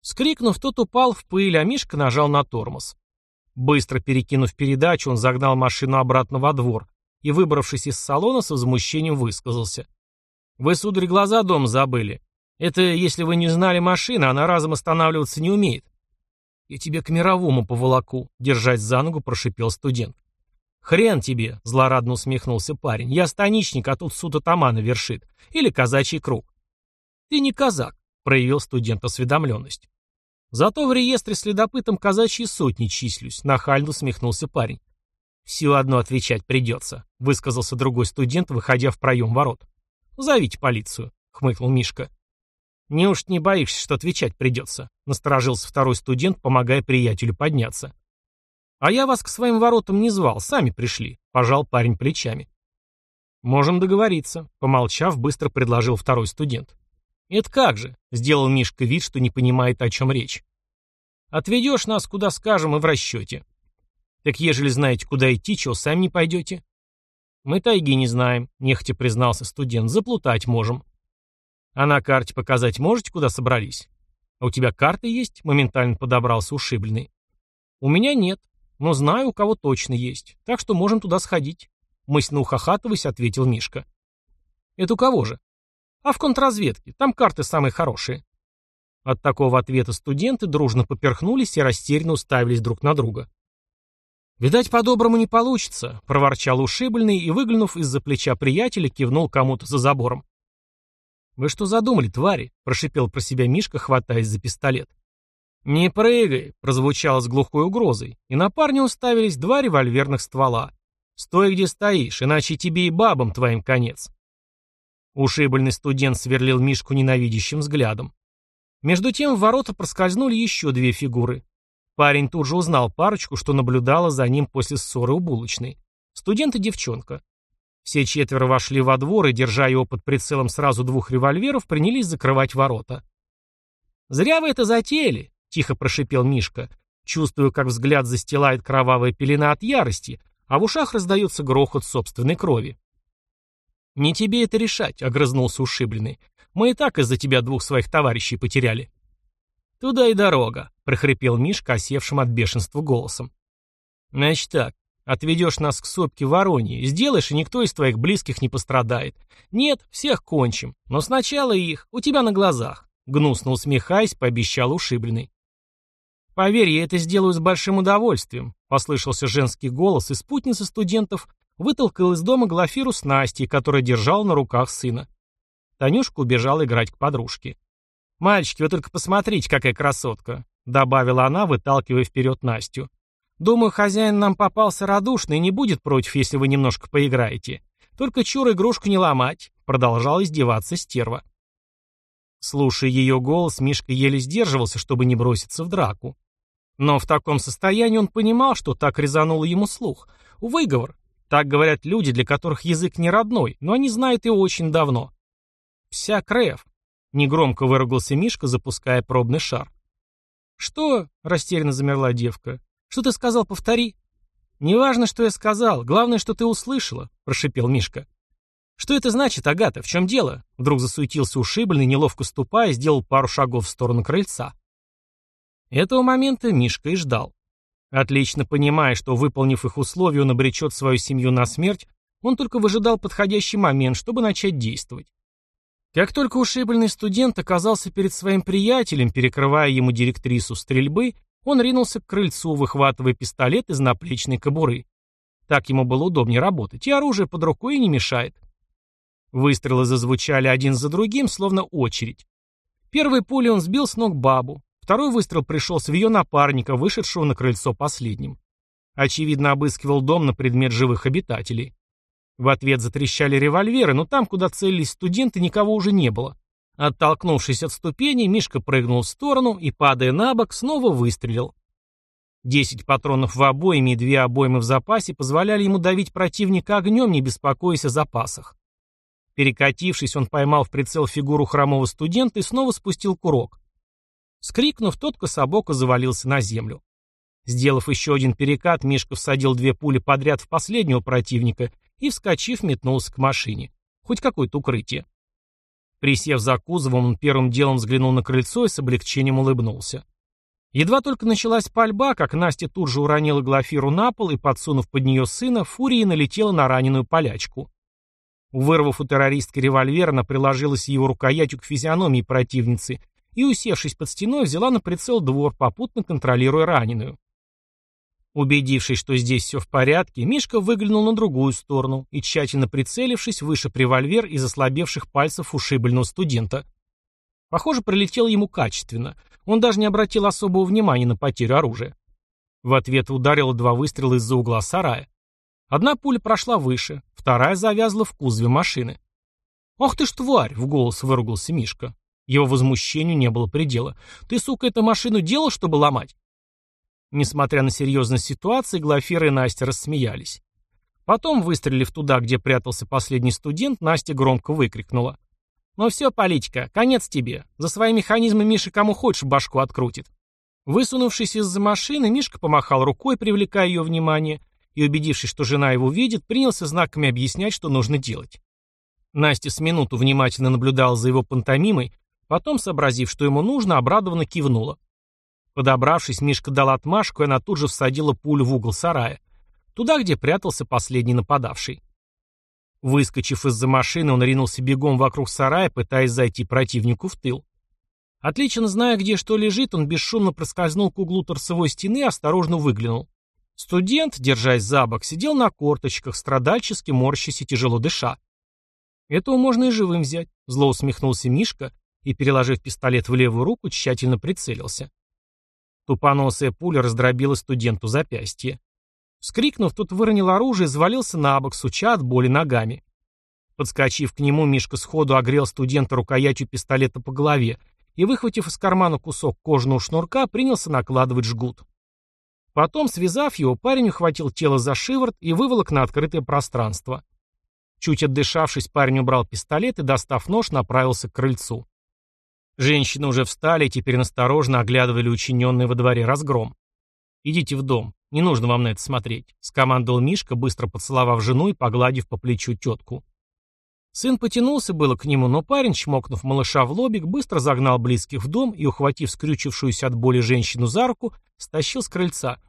[SPEAKER 1] Скрикнув, тот упал в пыль, а Мишка нажал на тормоз. Быстро перекинув передачу, он загнал машину обратно во двор и, выбравшись из салона, с возмущением высказался. «Вы, сударь, глаза дом забыли. Это, если вы не знали машины, она разом останавливаться не умеет. Я тебе к мировому поволоку, держать за ногу, прошипел студент. Хрен тебе, злорадно усмехнулся парень. Я станичник, а тут суд атамана вершит. Или казачий круг. Ты не казак, проявил студент осведомленность. Зато в реестре следопытом казачьи сотни числюсь, нахально усмехнулся парень. Все одно отвечать придется, высказался другой студент, выходя в проем ворот. Зовите полицию, хмыкнул Мишка. «Неужто не боишься, что отвечать придется?» — насторожился второй студент, помогая приятелю подняться. «А я вас к своим воротам не звал, сами пришли», — пожал парень плечами. «Можем договориться», — помолчав, быстро предложил второй студент. «Это как же?» — сделал Мишка вид, что не понимает, о чем речь. «Отведешь нас, куда скажем, и в расчете». «Так ежели знаете, куда идти, чего сами не пойдете?» «Мы тайги не знаем», — нехотя признался студент. «Заплутать можем». А на карте показать можете, куда собрались? А у тебя карты есть? Моментально подобрался ушибленный. У меня нет, но знаю, у кого точно есть. Так что можем туда сходить. Мысленно ухахатываясь, ответил Мишка. Это у кого же? А в контрразведке. Там карты самые хорошие. От такого ответа студенты дружно поперхнулись и растерянно уставились друг на друга. «Видать, по-доброму не получится», — проворчал ушибленный и, выглянув из-за плеча приятеля, кивнул кому-то за забором. «Вы что задумали, твари?» – прошипел про себя Мишка, хватаясь за пистолет. «Не прыгай!» – прозвучало с глухой угрозой, и на парня уставились два револьверных ствола. «Стой, где стоишь, иначе тебе и бабам твоим конец!» Ушибленный студент сверлил Мишку ненавидящим взглядом. Между тем в ворота проскользнули еще две фигуры. Парень тут же узнал парочку, что наблюдала за ним после ссоры у булочной. Студент и девчонка. Все четверо вошли во двор и, держа его под прицелом сразу двух револьверов, принялись закрывать ворота. «Зря вы это затеяли», — тихо прошипел Мишка. Чувствую, как взгляд застилает кровавая пелена от ярости, а в ушах раздается грохот собственной крови. «Не тебе это решать», — огрызнулся ушибленный. «Мы и так из-за тебя двух своих товарищей потеряли». «Туда и дорога», — прохрипел Мишка, осевшим от бешенства голосом. «Значит так, Отведешь нас к сопке Воронье, сделаешь, и никто из твоих близких не пострадает. Нет, всех кончим. Но сначала их, у тебя на глазах. Гнусно усмехаясь, пообещал ушибленный. «Поверь, я это сделаю с большим удовольствием», — послышался женский голос, и спутница студентов вытолкал из дома Глафиру с Настей, которая держала на руках сына. Танюшка убежала играть к подружке. «Мальчики, вы только посмотрите, какая красотка», — добавила она, выталкивая вперед Настю. «Думаю, хозяин нам попался радушный и не будет против, если вы немножко поиграете. Только чур игрушку не ломать», — продолжал издеваться стерва. Слушая ее голос, Мишка еле сдерживался, чтобы не броситься в драку. Но в таком состоянии он понимал, что так резануло ему слух. Выговор. Так говорят люди, для которых язык не родной, но они знают его очень давно. «Вся Крев», — негромко выругался Мишка, запуская пробный шар. «Что?» — растерянно замерла девка. «Что ты сказал? Повтори». «Неважно, что я сказал. Главное, что ты услышала», — прошипел Мишка. «Что это значит, Агата? В чем дело?» Вдруг засуетился ушибленный, неловко ступая, сделал пару шагов в сторону крыльца. Этого момента Мишка и ждал. Отлично понимая, что, выполнив их условия, он обречет свою семью на смерть, он только выжидал подходящий момент, чтобы начать действовать. Как только ушибленный студент оказался перед своим приятелем, перекрывая ему директрису стрельбы, он ринулся к крыльцу, выхватывая пистолет из наплечной кобуры. Так ему было удобнее работать, и оружие под рукой не мешает. Выстрелы зазвучали один за другим, словно очередь. Первой пулей он сбил с ног бабу, второй выстрел пришелся в ее напарника, вышедшего на крыльцо последним. Очевидно, обыскивал дом на предмет живых обитателей. В ответ затрещали револьверы, но там, куда целились студенты, никого уже не было. Оттолкнувшись от ступеней, Мишка прыгнул в сторону и, падая на бок, снова выстрелил. Десять патронов в обойме и две обоймы в запасе позволяли ему давить противника огнем, не беспокоясь о запасах. Перекатившись, он поймал в прицел фигуру хромого студента и снова спустил курок. Скрикнув, тот кособоко завалился на землю. Сделав еще один перекат, Мишка всадил две пули подряд в последнего противника и, вскочив, метнулся к машине. Хоть какое-то укрытие. Присев за кузовом, он первым делом взглянул на крыльцо и с облегчением улыбнулся. Едва только началась пальба, как Настя тут же уронила Глафиру на пол и, подсунув под нее сына, фурией налетела на раненую полячку. Вырвав у террористки револьвер, она приложилась его рукоятью к физиономии противницы и, усевшись под стеной, взяла на прицел двор, попутно контролируя раненую. Убедившись, что здесь все в порядке, Мишка выглянул на другую сторону и, тщательно прицелившись, вышиб револьвер из ослабевших пальцев ушибленного студента. Похоже, прилетел ему качественно. Он даже не обратил особого внимания на потерю оружия. В ответ ударило два выстрела из-за угла сарая. Одна пуля прошла выше, вторая завязла в кузове машины. «Ах ты ж тварь!» — в голос выругался Мишка. Его возмущению не было предела. «Ты, сука, эту машину делал, чтобы ломать?» Несмотря на серьезность ситуации, Глафира и Настя рассмеялись. Потом, выстрелив туда, где прятался последний студент, Настя громко выкрикнула. «Ну все, политика, конец тебе. За свои механизмы Миша кому хочешь башку открутит». Высунувшись из-за машины, Мишка помахал рукой, привлекая ее внимание, и, убедившись, что жена его видит, принялся знаками объяснять, что нужно делать. Настя с минуту внимательно наблюдала за его пантомимой, потом, сообразив, что ему нужно, обрадованно кивнула. Подобравшись, Мишка дал отмашку, и она тут же всадила пулю в угол сарая. Туда, где прятался последний нападавший. Выскочив из-за машины, он ринулся бегом вокруг сарая, пытаясь зайти противнику в тыл. Отлично зная, где что лежит, он бесшумно проскользнул к углу торцевой стены и осторожно выглянул. Студент, держась за бок, сидел на корточках, страдальчески морщась и тяжело дыша. «Этого можно и живым взять», — зло усмехнулся Мишка и, переложив пистолет в левую руку, тщательно прицелился. Тупоносая пуля раздробила студенту запястье. Вскрикнув, тот выронил оружие и завалился на бок, суча от боли ногами. Подскочив к нему, Мишка сходу огрел студента рукоятью пистолета по голове и, выхватив из кармана кусок кожаного шнурка, принялся накладывать жгут. Потом, связав его, парень ухватил тело за шиворот и выволок на открытое пространство. Чуть отдышавшись, парень убрал пистолет и, достав нож, направился к крыльцу. Женщины уже встали и теперь насторожно оглядывали учиненный во дворе разгром. «Идите в дом. Не нужно вам на это смотреть», — скомандовал Мишка, быстро поцеловав жену и погладив по плечу тетку. Сын потянулся было к нему, но парень, чмокнув малыша в лобик, быстро загнал близких в дом и, ухватив скрючившуюся от боли женщину за руку, стащил с крыльца.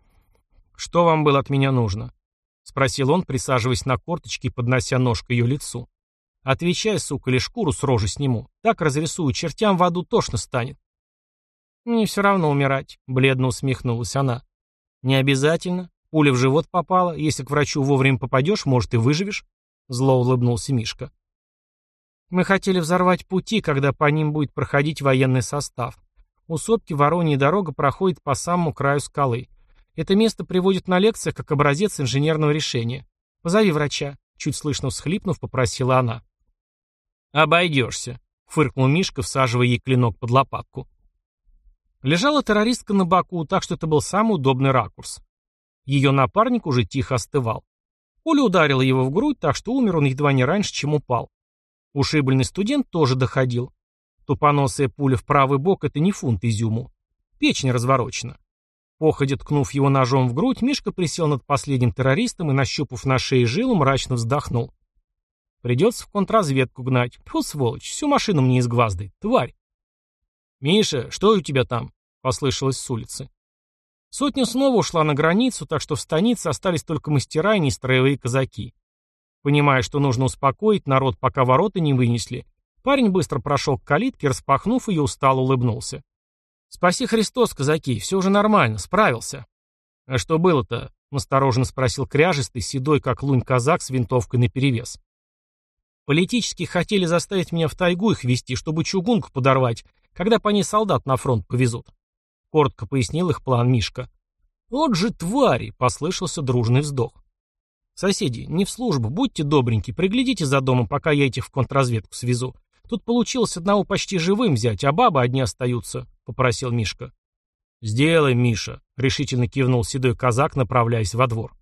[SPEAKER 1] «Что вам было от меня нужно?» — спросил он, присаживаясь на корточки и поднося нож к ее лицу. Отвечай, сука, или шкуру с рожи сниму. Так разрисую, чертям в аду тошно станет. Мне все равно умирать, бледно усмехнулась она. Не обязательно. Пуля в живот попала. Если к врачу вовремя попадешь, может, и выживешь. Зло улыбнулся Мишка. Мы хотели взорвать пути, когда по ним будет проходить военный состав. У сопки Воронья дорога проходит по самому краю скалы. Это место приводит на лекциях как образец инженерного решения. Позови врача, чуть слышно всхлипнув, попросила она. Обойдешься, фыркнул Мишка, всаживая ей клинок под лопатку. Лежала террористка на боку, так что это был самый удобный ракурс. Ее напарник уже тихо остывал. Пуля ударила его в грудь, так что умер он едва не раньше, чем упал. Ушибленный студент тоже доходил. Тупоносая пуля в правый бок — это не фунт изюму. Печень разворочена. Походя ткнув его ножом в грудь, Мишка присел над последним террористом и, нащупав на шее жилу, мрачно вздохнул. Придется в контрразведку гнать. Фу, сволочь, всю машину мне изгваздай. Тварь. «Миша, что у тебя там?» — послышалось с улицы. Сотня снова ушла на границу, так что в станице остались только мастера и нестроевые казаки. Понимая, что нужно успокоить народ, пока ворота не вынесли, парень быстро прошел к калитке, распахнув ее, устало улыбнулся. «Спаси Христос, казаки, все уже нормально, справился». «А что было-то?» — настороженно спросил кряжистый, седой, как лунь казак с винтовкой наперевес. «Политически хотели заставить меня в тайгу их вести, чтобы чугунку подорвать, когда по ней солдат на фронт повезут». Коротко пояснил их план Мишка. «Вот же твари!» — послышался дружный вздох. «Соседи, не в службу, будьте добреньки, приглядите за домом, пока я этих в контрразведку свезу. Тут получилось одного почти живым взять, а бабы одни остаются», — попросил Мишка. «Сделай, Миша», — решительно кивнул седой казак, направляясь во двор.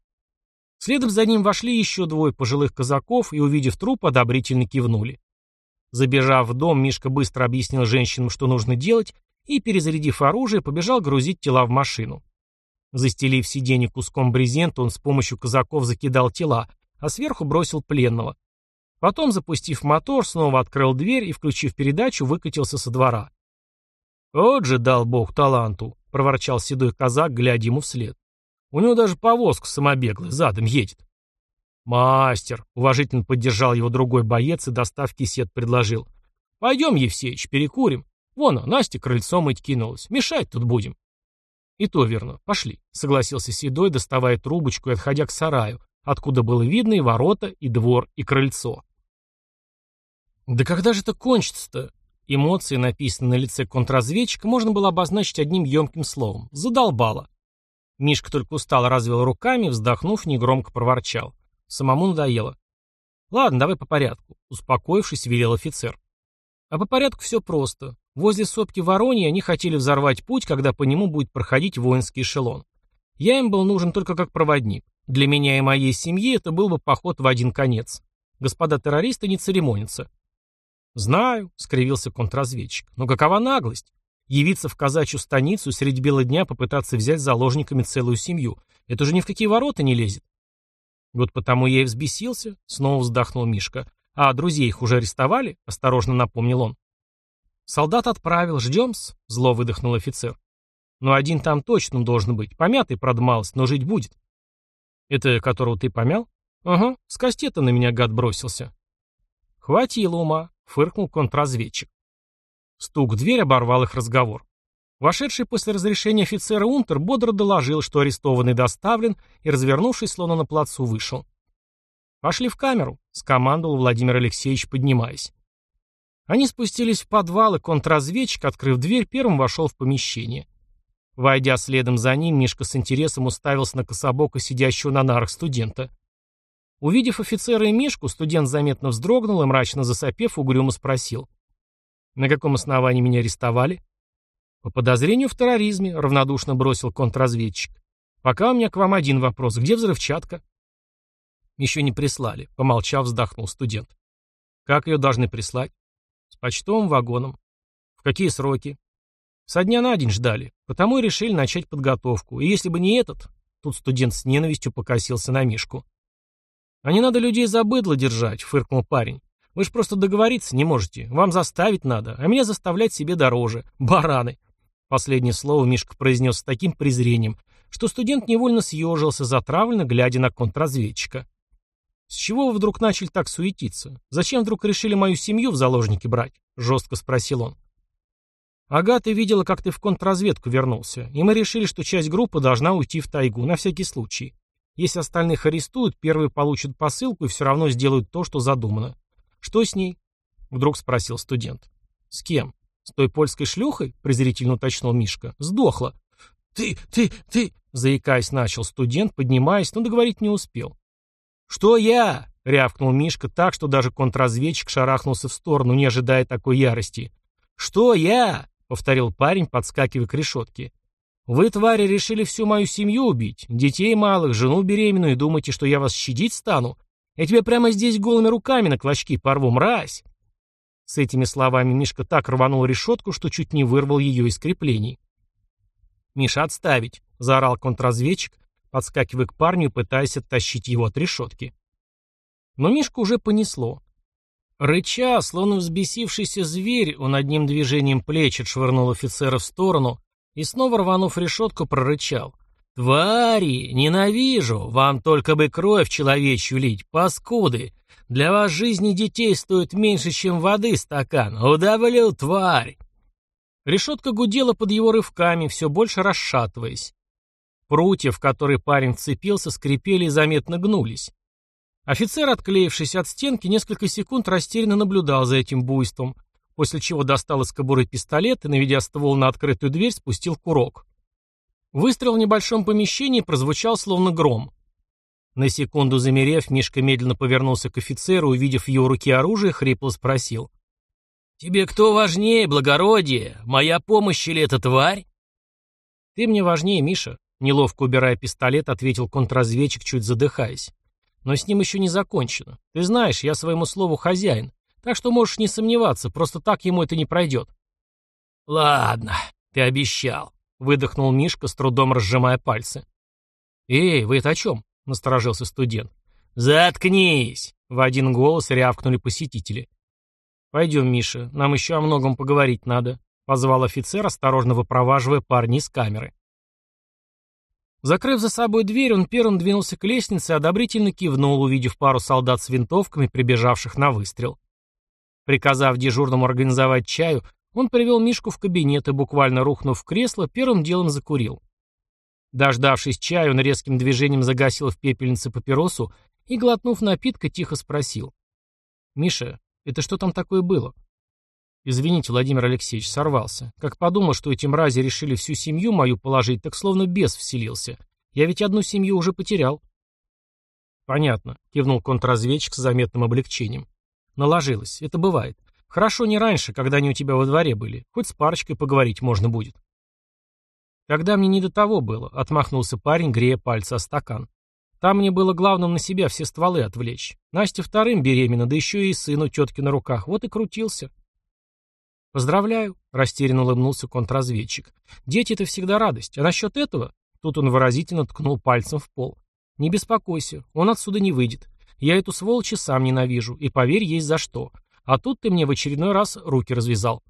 [SPEAKER 1] Следом за ним вошли еще двое пожилых казаков и, увидев труп, одобрительно кивнули. Забежав в дом, Мишка быстро объяснил женщинам, что нужно делать, и, перезарядив оружие, побежал грузить тела в машину. Застелив сиденье куском брезента, он с помощью казаков закидал тела, а сверху бросил пленного. Потом, запустив мотор, снова открыл дверь и, включив передачу, выкатился со двора. «Вот же дал бог таланту», — проворчал седой казак, глядя ему вслед. «У него даже повозка самобеглая, задом едет». «Мастер», — уважительно поддержал его другой боец и, достав кисет, предложил. «Пойдем, Евсеич, перекурим. Вон, Настя крыльцом мыть кинулась. Мешать тут будем». «И то верно. Пошли», — согласился Седой, доставая трубочку и отходя к сараю, откуда было видно и ворота, и двор, и крыльцо. «Да когда же это кончится-то?» Эмоции, написанные на лице контрразведчика, можно было обозначить одним емким словом. Задолбало. Мишка только устало развел руками, вздохнув, негромко проворчал. Самому надоело. «Ладно, давай по порядку», — успокоившись, велел офицер. А по порядку все просто. Возле сопки Воронья они хотели взорвать путь, когда по нему будет проходить воинский эшелон. Я им был нужен только как проводник. Для меня и моей семьи это был бы поход в один конец. Господа террористы не церемонятся. «Знаю», — скривился контрразведчик. «Но какова наглость? Явиться в казачью станицу средь бела дня попытаться взять заложниками целую семью. Это же ни в какие ворота не лезет». «Вот потому я и взбесился», — снова вздохнул Мишка. «А друзей их уже арестовали?» — осторожно напомнил он. «Солдат отправил, ждем-с», — зло выдохнул офицер. «Ну один там точно должен быть, помятый, правда, малость, но жить будет». «Это которого ты помял?» «Ага, с кастета на меня гад бросился». «Хватило ума», — фыркнул контрразведчик. Стук в дверь оборвал их разговор. Вошедший после разрешения офицера Унтер бодро доложил, что арестованный доставлен, и, развернувшись, словно на плацу, вышел. «Пошли в камеру», — скомандовал Владимир Алексеевич, поднимаясь. Они спустились в подвал, и контрразведчик, открыв дверь, первым вошел в помещение. Войдя следом за ним, Мишка с интересом уставился на кособока, сидящего на нарах студента. Увидев офицера и Мишку, студент заметно вздрогнул и, мрачно засопев, угрюмо спросил. «На каком основании меня арестовали?» «По подозрению в терроризме», — равнодушно бросил контрразведчик. «Пока у меня к вам один вопрос. Где взрывчатка?» «Еще не прислали», — помолчав, вздохнул студент. «Как ее должны прислать?» С почтовым вагоном. В какие сроки? Со дня на день ждали, потому и решили начать подготовку. И если бы не этот, тут студент с ненавистью покосился на Мишку. А не надо людей за быдло держать, фыркнул парень. Вы ж просто договориться не можете. Вам заставить надо, а меня заставлять себе дороже. [LAUGHS] Бараны. Последнее слово Мишка произнес с таким презрением, что студент невольно съежился, затравленно глядя на контрразведчика. С чего вы вдруг начали так суетиться? Зачем вдруг решили мою семью в заложники брать? Жестко спросил он. Агата видела, как ты в контрразведку вернулся, и мы решили, что часть группы должна уйти в тайгу, на всякий случай. Если остальных арестуют, первые получат посылку и все равно сделают то, что задумано. Что с ней? Вдруг спросил студент. С кем? С той польской шлюхой? Презрительно уточнил Мишка. Сдохла. Ты, ты, ты, заикаясь, начал студент, поднимаясь, но договорить не успел. Что я? рявкнул Мишка так, что даже контрразведчик шарахнулся в сторону, не ожидая такой ярости. Что я? — повторил парень, подскакивая к решетке. «Вы, твари, решили всю мою семью убить, детей малых, жену беременную, и думаете, что я вас щадить стану? Я тебя прямо здесь голыми руками на клочки порву, мразь!» С этими словами Мишка так рванул решетку, что чуть не вырвал ее из креплений. «Миша, отставить!» — заорал контрразведчик, подскакивая к парню пытаясь оттащить его от решетки. Но Мишку уже понесло. Рыча, словно взбесившийся зверь, он одним движением плеч отшвырнул офицера в сторону и, снова рванув решетку, прорычал. «Твари! Ненавижу! Вам только бы кровь человечью лить, паскуды! Для вас жизни детей стоит меньше, чем воды стакан! Удавлю, тварь!» Решетка гудела под его рывками, все больше расшатываясь. Прутья, в которые парень вцепился, скрипели и заметно гнулись. Офицер, отклеившись от стенки, несколько секунд растерянно наблюдал за этим буйством, после чего достал из кобуры пистолет и, наведя ствол на открытую дверь, спустил курок. Выстрел в небольшом помещении прозвучал словно гром. На секунду замерев, Мишка медленно повернулся к офицеру, увидев в его руке оружие, хрипло спросил. «Тебе кто важнее, благородие? Моя помощь или эта тварь?» «Ты мне важнее, Миша», — неловко убирая пистолет, ответил контрразведчик, чуть задыхаясь. Но с ним еще не закончено. Ты знаешь, я своему слову хозяин. Так что можешь не сомневаться, просто так ему это не пройдет. Ладно, ты обещал. Выдохнул Мишка, с трудом разжимая пальцы. «Эй, вы это о чем?» — насторожился студент. «Заткнись!» — в один голос рявкнули посетители. «Пойдем, Миша, нам еще о многом поговорить надо», — позвал офицер, осторожно выпроваживая парня из камеры. Закрыв за собой дверь, он первым двинулся к лестнице и одобрительно кивнул, увидев пару солдат с винтовками, прибежавших на выстрел. Приказав дежурному организовать чаю, он привел Мишку в кабинет и, буквально рухнув в кресло, первым делом закурил. Дождавшись чаю, он резким движением загасил в пепельнице папиросу и, глотнув напитка, тихо спросил. «Миша, это что там такое было?» Извините, Владимир Алексеевич, сорвался. Как подумал, что эти мрази решили всю семью мою положить, так словно бес вселился. Я ведь одну семью уже потерял. Понятно, кивнул контрразведчик с заметным облегчением. Наложилось. Это бывает. Хорошо не раньше, когда они у тебя во дворе были. Хоть с парочкой поговорить можно будет. Когда мне не до того было, отмахнулся парень, грея пальцы о стакан. Там мне было главным на себя все стволы отвлечь. Настя вторым беременна, да еще и сыну тетки на руках. Вот и крутился. «Поздравляю», — растерянно улыбнулся контрразведчик. «Дети — это всегда радость. А насчет этого...» Тут он выразительно ткнул пальцем в пол. «Не беспокойся, он отсюда не выйдет. Я эту сволочь сам ненавижу, и поверь, есть за что. А тут ты мне в очередной раз руки развязал».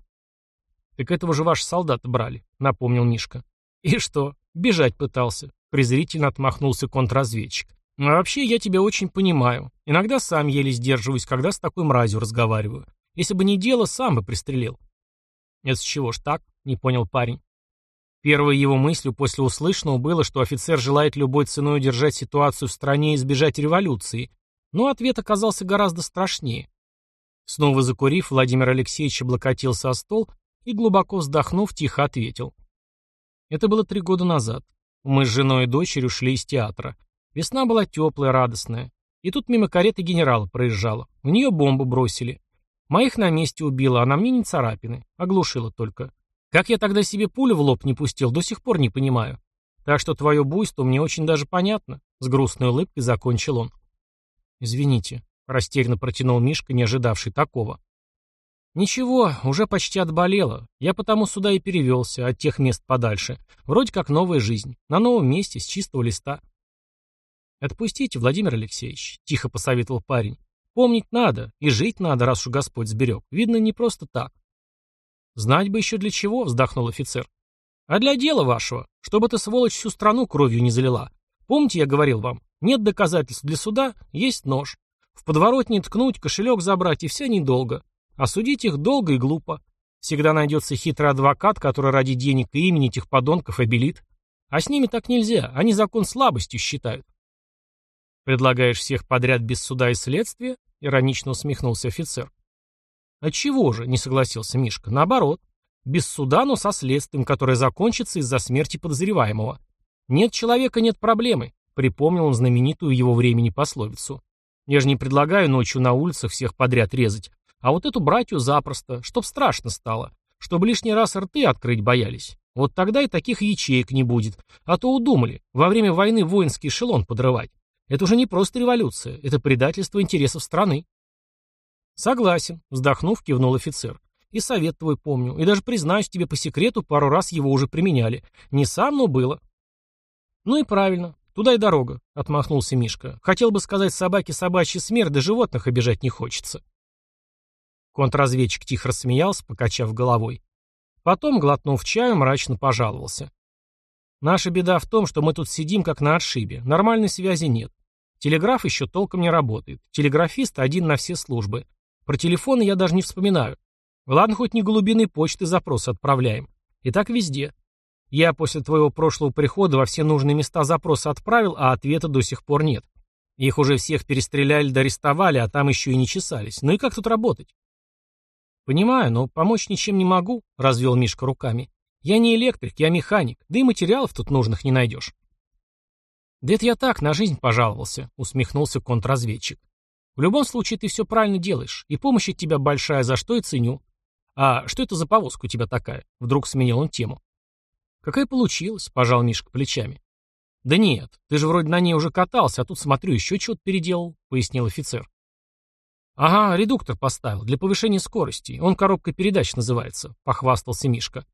[SPEAKER 1] «Так этого же ваши солдаты брали», — напомнил Мишка. «И что? Бежать пытался», — презрительно отмахнулся контрразведчик. «А вообще я тебя очень понимаю. Иногда сам еле сдерживаюсь, когда с такой мразью разговариваю. Если бы не дело, сам бы пристрелил. «Это с чего ж так?» — не понял парень. Первой его мыслью после услышанного было, что офицер желает любой ценой удержать ситуацию в стране и избежать революции, но ответ оказался гораздо страшнее. Снова закурив, Владимир Алексеевич облокотился о стол и, глубоко вздохнув, тихо ответил. Это было три года назад. Мы с женой и дочерью шли из театра. Весна была теплая, радостная. И тут мимо кареты генерала проезжала. В нее бомбу бросили. Моих на месте убила, а на мне не царапины. Оглушила только. Как я тогда себе пулю в лоб не пустил, до сих пор не понимаю. Так что твое буйство мне очень даже понятно. С грустной улыбкой закончил он. Извините, растерянно протянул Мишка, не ожидавший такого. Ничего, уже почти отболело. Я потому сюда и перевелся, от тех мест подальше. Вроде как новая жизнь. На новом месте, с чистого листа. «Отпустите, Владимир Алексеевич», — тихо посоветовал парень. Помнить надо, и жить надо, раз уж Господь сберег. Видно, не просто так. Знать бы еще для чего, вздохнул офицер. А для дела вашего, чтобы эта сволочь всю страну кровью не залила. Помните, я говорил вам, нет доказательств для суда, есть нож. В подворотне ткнуть, кошелек забрать, и все недолго. А судить их долго и глупо. Всегда найдется хитрый адвокат, который ради денег и имени этих подонков обелит. А с ними так нельзя, они закон слабостью считают. «Предлагаешь всех подряд без суда и следствия?» — иронично усмехнулся офицер. «Отчего же?» — не согласился Мишка. «Наоборот. Без суда, но со следствием, которое закончится из-за смерти подозреваемого. Нет человека — нет проблемы», — припомнил он знаменитую его времени пословицу. «Я же не предлагаю ночью на улицах всех подряд резать, а вот эту братью запросто, чтоб страшно стало, чтобы лишний раз рты открыть боялись. Вот тогда и таких ячеек не будет. А то удумали, во время войны воинский эшелон подрывать. Это уже не просто революция, это предательство интересов страны. Согласен, вздохнув, кивнул офицер. И совет твой помню, и даже признаюсь тебе по секрету, пару раз его уже применяли. Не сам, но было. Ну и правильно, туда и дорога, отмахнулся Мишка. Хотел бы сказать собаке собачья смерть, да животных обижать не хочется. Контрразведчик тихо рассмеялся, покачав головой. Потом, глотнув чаю, мрачно пожаловался. Наша беда в том, что мы тут сидим как на отшибе. Нормальной связи нет. Телеграф еще толком не работает. Телеграфист один на все службы. Про телефоны я даже не вспоминаю. Ладно, хоть не голубиной почты запросы отправляем. И так везде. Я после твоего прошлого прихода во все нужные места запросы отправил, а ответа до сих пор нет. Их уже всех перестреляли да арестовали, а там еще и не чесались. Ну и как тут работать? Понимаю, но помочь ничем не могу, развел Мишка руками. Я не электрик, я механик, да и материалов тут нужных не найдешь. «Да это я так, на жизнь пожаловался», — усмехнулся контрразведчик. «В любом случае ты все правильно делаешь, и помощь от тебя большая, за что и ценю. А что это за повозка у тебя такая?» Вдруг сменил он тему. «Какая получилась?» — пожал Мишка плечами. «Да нет, ты же вроде на ней уже катался, а тут, смотрю, еще чего-то переделал», — пояснил офицер. «Ага, редуктор поставил, для повышения скорости. Он коробкой передач называется», — похвастался Мишка.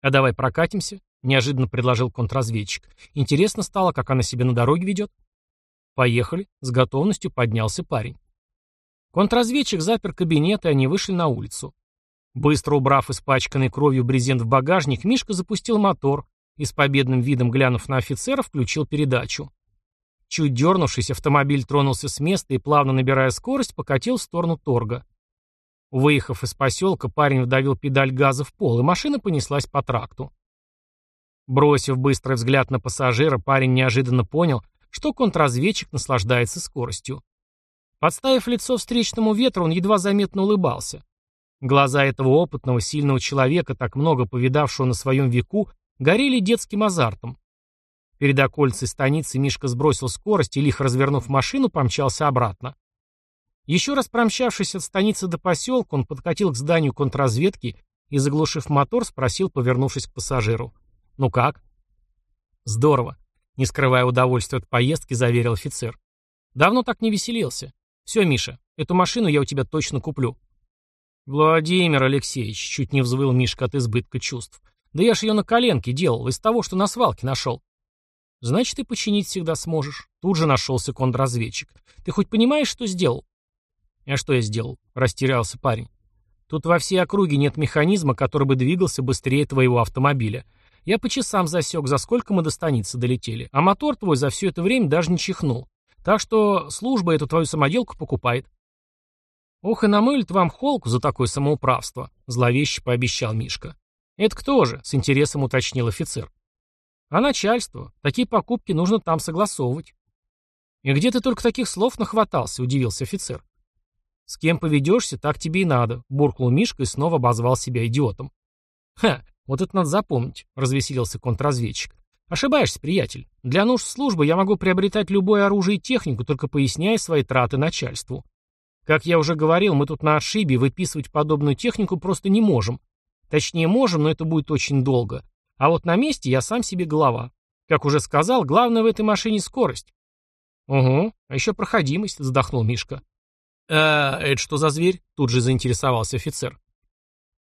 [SPEAKER 1] «А давай прокатимся», — неожиданно предложил контрразведчик. «Интересно стало, как она себя на дороге ведет». «Поехали», — с готовностью поднялся парень. Контрразведчик запер кабинет, и они вышли на улицу. Быстро убрав испачканный кровью брезент в багажник, Мишка запустил мотор и с победным видом глянув на офицера, включил передачу. Чуть дернувшись, автомобиль тронулся с места и, плавно набирая скорость, покатил в сторону торга. Выехав из поселка, парень вдавил педаль газа в пол, и машина понеслась по тракту. Бросив быстрый взгляд на пассажира, парень неожиданно понял, что контрразведчик наслаждается скоростью. Подставив лицо встречному ветру, он едва заметно улыбался. Глаза этого опытного, сильного человека, так много повидавшего на своем веку, горели детским азартом. Перед окольцей станицы Мишка сбросил скорость и, лихо развернув машину, помчался обратно. Еще раз промчавшись от станицы до поселка, он подкатил к зданию контрразведки и, заглушив мотор, спросил, повернувшись к пассажиру. «Ну как?» «Здорово», — не скрывая удовольствия от поездки, заверил офицер. «Давно так не веселился. Все, Миша, эту машину я у тебя точно куплю». «Владимир Алексеевич», — чуть не взвыл Мишка от избытка чувств. «Да я ж ее на коленке делал, из того, что на свалке нашел». «Значит, и починить всегда сможешь». Тут же нашелся контрразведчик. «Ты хоть понимаешь, что сделал?» «А что я сделал?» – растерялся парень. «Тут во всей округе нет механизма, который бы двигался быстрее твоего автомобиля. Я по часам засек, за сколько мы до станицы долетели, а мотор твой за все это время даже не чихнул. Так что служба эту твою самоделку покупает». «Ох и намылит вам холку за такое самоуправство», – зловеще пообещал Мишка. «Это кто же?» – с интересом уточнил офицер. «А начальство. Такие покупки нужно там согласовывать». «И где ты только таких слов нахватался?» – удивился офицер. «С кем поведешься, так тебе и надо», — буркнул Мишка и снова обозвал себя идиотом. «Ха, вот это надо запомнить», — развеселился контрразведчик. «Ошибаешься, приятель. Для нужд службы я могу приобретать любое оружие и технику, только поясняя свои траты начальству. Как я уже говорил, мы тут на отшибе выписывать подобную технику просто не можем. Точнее, можем, но это будет очень долго. А вот на месте я сам себе голова. Как уже сказал, главное в этой машине скорость». «Угу, а еще проходимость», — вздохнул Мишка. «А это что за зверь?» — тут же заинтересовался офицер.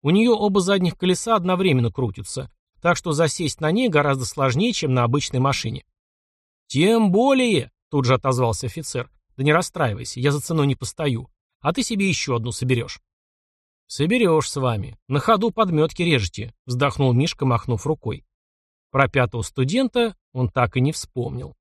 [SPEAKER 1] У нее оба задних колеса одновременно крутятся, так что засесть на ней гораздо сложнее, чем на обычной машине. «Тем более», — тут же отозвался офицер, — «да не расстраивайся, я за ценой не постою, а ты себе еще одну соберешь». «Соберешь с вами. На ходу подметки режете», — вздохнул Мишка, махнув рукой. Про пятого студента он так и не вспомнил.